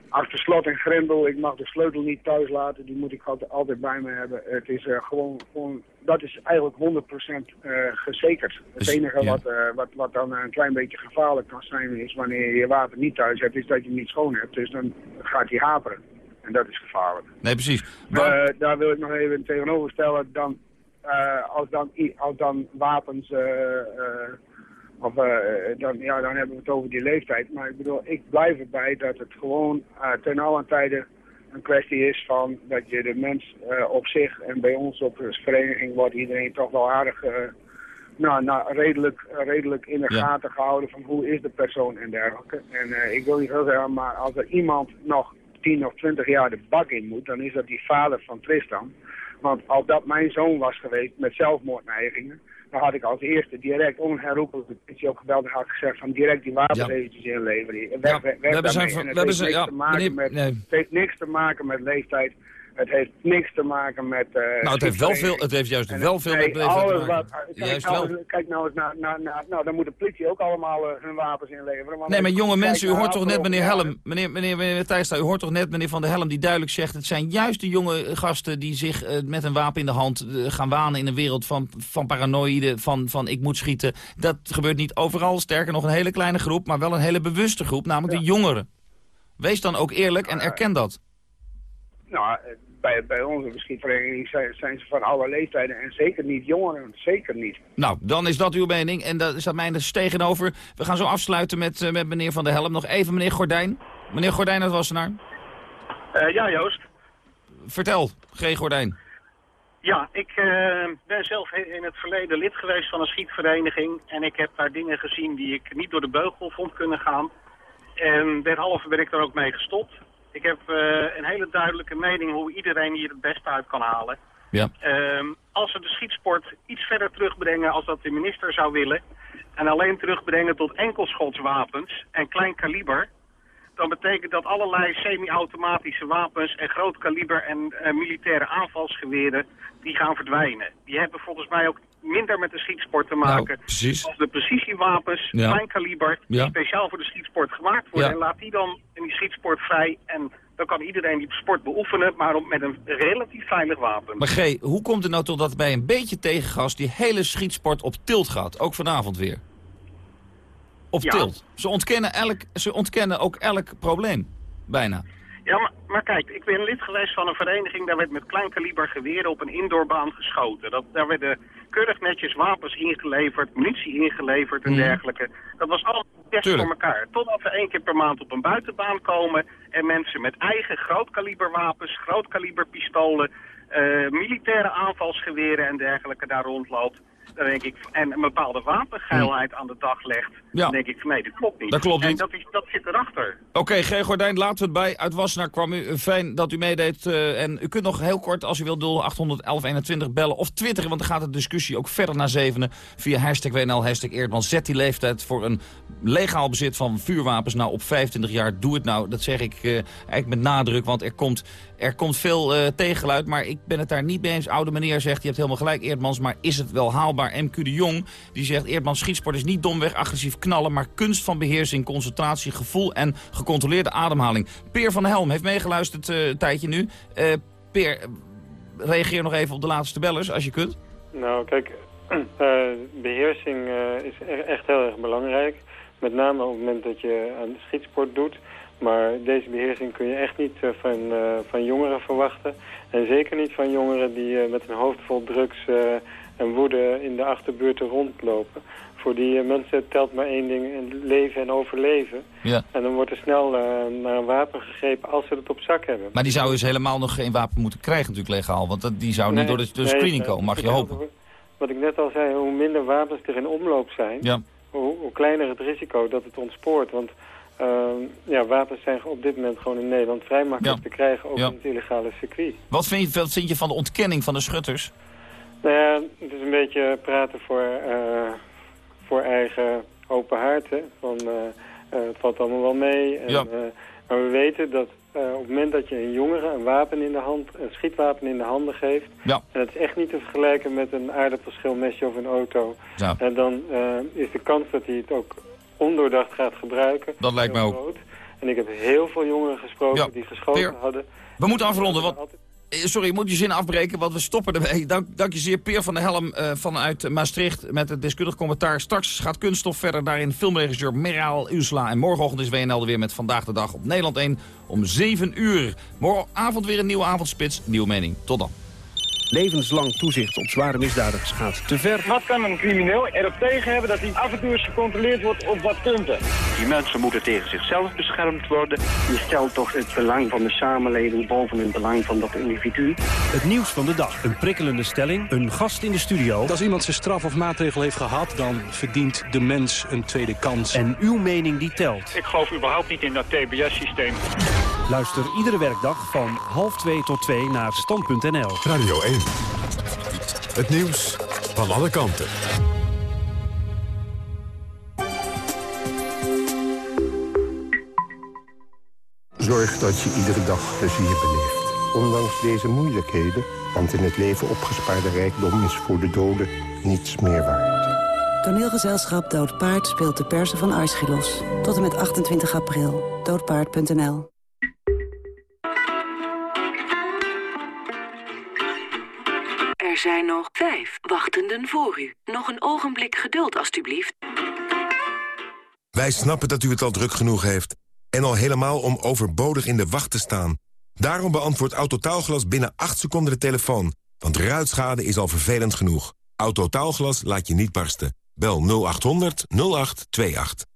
achter slot en grendel. Ik mag de sleutel niet thuis laten. Die moet ik altijd, altijd bij me hebben. Het is eh, gewoon, gewoon, dat is eigenlijk 100% eh gezekerd. Het Dus, enige ja. wat, eh, wat, wat dan een klein beetje gevaarlijk kan zijn is wanneer je je wapen niet thuis hebt, is dat je hem niet schoon hebt. Dus dan gaat hij haperen. En dat is gevaarlijk. Nee, precies. Eh, daar wil ik nog even tegenover stellen. Dan, als, dan, als dan wapens. Eh, eh, of, eh, dan, ja, dan hebben we het over die leeftijd. Maar ik bedoel, ik blijf erbij dat het gewoon eh, ten allen tijde een kwestie is van dat je de mens op zich en bij ons op de vereniging wordt iedereen toch wel aardig nou, nou, redelijk, redelijk in de Ja. gaten gehouden van hoe is de persoon en dergelijke. En ik wil niet veel zeggen, maar als er iemand nog 10 of 20 jaar de bak in moet, dan is dat die vader van Tristan. Want als dat mijn zoon was geweest met zelfmoordneigingen, dan had ik als eerste direct onherroepelijk de politie opgebeld en had gezegd van direct die wapens Ja. eventjes inleveren. We hebben zijn- we hebben zijn- ja, meneer- nee. Het heeft niks te maken met leeftijd. Het heeft niks te maken met... eh, Nou, het heeft, wel veel, het heeft juist en wel veel nee, met leeftijd te maken. wat- kijk, Juist nou, wel. kijk nou eens naar, naar, naar... Nou, dan moet de politie ook allemaal eh, hun wapens inleveren. Nee, maar jonge mensen, u hoort toch net meneer Helm, meneer, meneer, meneer Thijstra, u hoort toch net meneer Van der Helm die duidelijk zegt... het zijn juist de jonge gasten die zich eh, met een wapen in de hand gaan wanen in een wereld van, van paranoïde, van, van ik moet schieten. Dat gebeurt niet overal, sterker nog een hele kleine groep, maar wel een hele bewuste groep, namelijk de jongeren. Wees dan ook eerlijk en erken dat. Nou, bij, bij onze schietvereniging zijn, zijn ze van alle leeftijden en zeker niet jongeren, zeker niet. Nou, dan is dat uw mening en daar staat mij dus tegenover. We gaan zo afsluiten met, eh, met meneer Van der Helm. Nog even meneer Gordijn. Meneer Gordijn uit Wassenaar. Eh, ja, Joost. Vertel, G. Gordijn. Ja, ik uh, ben zelf in het verleden lid geweest van een schietvereniging. En ik heb daar dingen gezien die ik niet door de beugel vond kunnen gaan. En derhalve ben ik er ook mee gestopt. Ik heb uh, een hele duidelijke mening hoe iedereen hier het beste uit kan halen. Ja. Uh, als we de schietsport iets verder terugbrengen als dat de minister zou willen... en alleen terugbrengen tot enkelschotswapens en klein kaliber... dan betekent dat allerlei semi-automatische wapens en groot kaliber en uh, militaire aanvalsgeweren... die gaan verdwijnen. Die hebben volgens mij ook minder met de schietsport te maken. Nou, precies. Als de precisiewapens, Ja. klein kaliber, die Ja. speciaal voor de schietsport gemaakt worden... En laat die dan schietsport vrij... en dan kan iedereen die sport beoefenen, maar met een relatief veilig wapen. Maar G, hoe komt het nou tot dat bij een beetje tegengas... die hele schietsport op tilt gaat? Ook vanavond weer. Op Ja. tilt. Ze ontkennen, elk, ze ontkennen ook elk probleem. Bijna. Ja, maar, maar kijk, ik ben lid geweest van een vereniging... daar werd met klein kaliber geweren op een indoorbaan geschoten. Dat, daar werden keurig netjes wapens ingeleverd, munitie ingeleverd en Mhm. dergelijke. Dat was allemaal Tuurlijk. voor elkaar. Totdat we één keer per maand op een buitenbaan komen... en mensen met eigen grootkaliberwapens, grootkaliberpistolen... eh, militaire aanvalsgeweren en dergelijke daar rondloopt... Dan denk ik, en een bepaalde wapengeilheid aan de dag legt... Ja. dan denk ik van nee, dat klopt niet. Dat klopt En niet. dat, is, dat zit erachter. Oké, G. Gordijn, laten we het bij. Uit Wassenaar kwam u. Fijn dat u meedeed. eh, en u kunt nog heel kort, als u wilt, 081121 bellen of twitteren. Want dan gaat de discussie ook verder naar zevenen. Via hashtag WNL, hashtag Eerdman. Zet die leeftijd voor een legaal bezit van vuurwapens nou op 25 jaar. Doe het nou. Dat zeg ik eh, eigenlijk met nadruk, want er komt, er komt veel eh, tegengeluid. Maar ik ben het daar niet mee eens. Oude meneer zegt, je hebt helemaal gelijk Eerdmans. Maar is het wel haalbaar? MQ de Jong, die zegt, Eerdmans schietsport is niet domweg agressief knallen. Maar kunst van beheersing, concentratie, gevoel en gecontroleerde ademhaling. Peer van Helm heeft meegeluisterd eh, een tijdje nu. Eh, Peer, reageer nog even op de laatste bellers, als je kunt. Nou, kijk, eh, beheersing eh, is e- echt heel erg belangrijk. Met name op het moment dat je aan schietsport doet. Maar deze beheersing kun je echt niet eh, van, eh, van jongeren verwachten. En zeker niet van jongeren die eh, met een hoofd vol drugs en woede in de achterbuurten rondlopen. Voor die mensen telt maar één ding, en leven en overleven. Ja. En dan wordt er snel naar een wapen gegrepen als ze het op zak hebben. Maar die zou dus helemaal nog geen wapen moeten krijgen natuurlijk legaal. Want die zou niet door de, door de nee, screening komen, mag je hopen. Wat ik net al zei, hoe minder wapens er in omloop zijn, Ja. hoe, hoe kleiner het risico dat het ontspoort. Want ja, wapens zijn op dit moment gewoon in Nederland vrij makkelijk Ja. te krijgen, ook Ja. in het illegale circuit. Wat vind, je, wat vind je van de ontkenning van de schutters? Nou ja, het is een beetje praten voor, eh, voor eigen open haard. Hè? Van, eh, eh, het valt allemaal wel mee. En, Ja. maar we weten dat op het moment dat je een jongere een wapen in de hand, een schietwapen in de handen geeft, Ja. en het is echt niet te vergelijken met een aardappelschilmesje of een auto, Ja. en dan is de kans dat hij het ook ondoordacht gaat gebruiken Dat lijkt mij ook. groot. En ik heb heel veel jongeren gesproken Ja. die geschoten Peer, hadden. We moeten afronden, want... Eh, Sorry, ik moet je zin afbreken, want we stoppen ermee. Dank, dank je zeer, Peer van der Helm eh, vanuit Maastricht... met het deskundig commentaar. Straks gaat Kunststof verder, daarin filmregisseur Meraal Usla. En morgenochtend is WNL er weer met Vandaag de Dag op Nederland 1 om 7 uur. Morgenavond weer een nieuwe avondspits, nieuwe mening. Tot dan. Levenslang toezicht op zware misdadigers gaat te ver. Wat kan een crimineel erop tegen hebben dat hij af en toe eens gecontroleerd wordt op wat punten? Die mensen moeten tegen zichzelf beschermd worden. Je stelt toch het belang van de samenleving boven het belang van dat individu. Het nieuws van de dag. Een prikkelende stelling. Een gast in de studio. Als iemand zijn straf of maatregel heeft gehad, dan verdient de mens een tweede kans. En uw mening die telt. Ik geloof überhaupt niet in dat TBS-systeem. Luister iedere werkdag van half twee tot twee naar stand.nl. Radio 1. Het nieuws van alle kanten. Zorg dat je iedere dag plezier beleeft. Ondanks deze moeilijkheden, want in het leven opgespaarde rijkdom is voor de doden niets meer waard. Toneelgezelschap Dood Paard speelt de persen van Aeschylos. Tot en met 28 april. Doodpaard.nl Er zijn nog vijf wachtenden voor u. Nog een ogenblik geduld, alstublieft. Wij snappen dat u het al druk genoeg heeft. En al helemaal om overbodig in de wacht te staan. Daarom beantwoordt Autotaalglas binnen 8 seconden de telefoon. Want ruitschade is al vervelend genoeg. Autotaalglas laat je niet barsten. Bel 0800 0828.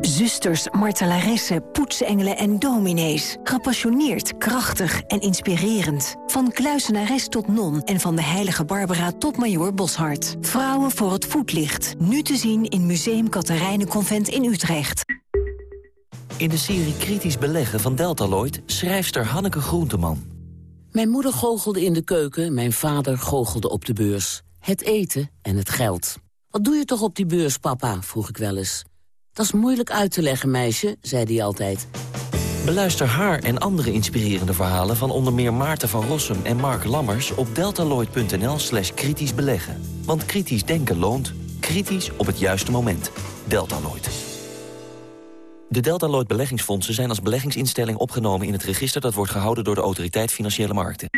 Zusters, martelaressen, poetsengelen en dominees. Gepassioneerd, krachtig en inspirerend. Van kluisenares tot non en van de heilige Barbara tot majoor Boshart. Vrouwen voor het voetlicht. Nu te zien in Museum Katharijnenconvent in Utrecht. In de serie Kritisch Beleggen van Deltaloid schrijfster Hanneke Groenteman. Mijn moeder goochelde in de keuken, mijn vader goochelde op de beurs. Het eten en het geld. Wat doe je toch op die beurs, papa, vroeg ik wel eens. Dat is moeilijk uit te leggen, meisje, zei hij altijd. Beluister haar en andere inspirerende verhalen van onder meer Maarten van Rossum en Mark Lammers op deltaloid.nl slash kritisch beleggen. Want kritisch denken loont. Kritisch op het juiste moment. Deltaloid. De Deltaloid beleggingsfondsen zijn als beleggingsinstelling opgenomen in het register dat wordt gehouden door de Autoriteit Financiële Markten.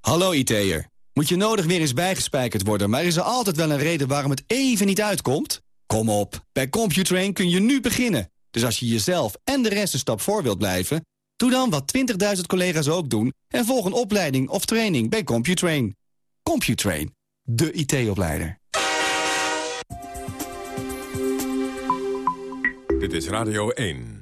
Hallo IT'er. Moet je nodig weer eens bijgespijkerd worden, maar is er altijd wel een reden waarom het even niet uitkomt? Kom op, bij Computrain kun je nu beginnen. Dus als je jezelf en de rest een stap voor wilt blijven... doe dan wat 20.000 collega's ook doen... en volg een opleiding of training bij Computrain. Computrain, de IT-opleider. Dit is Radio 1.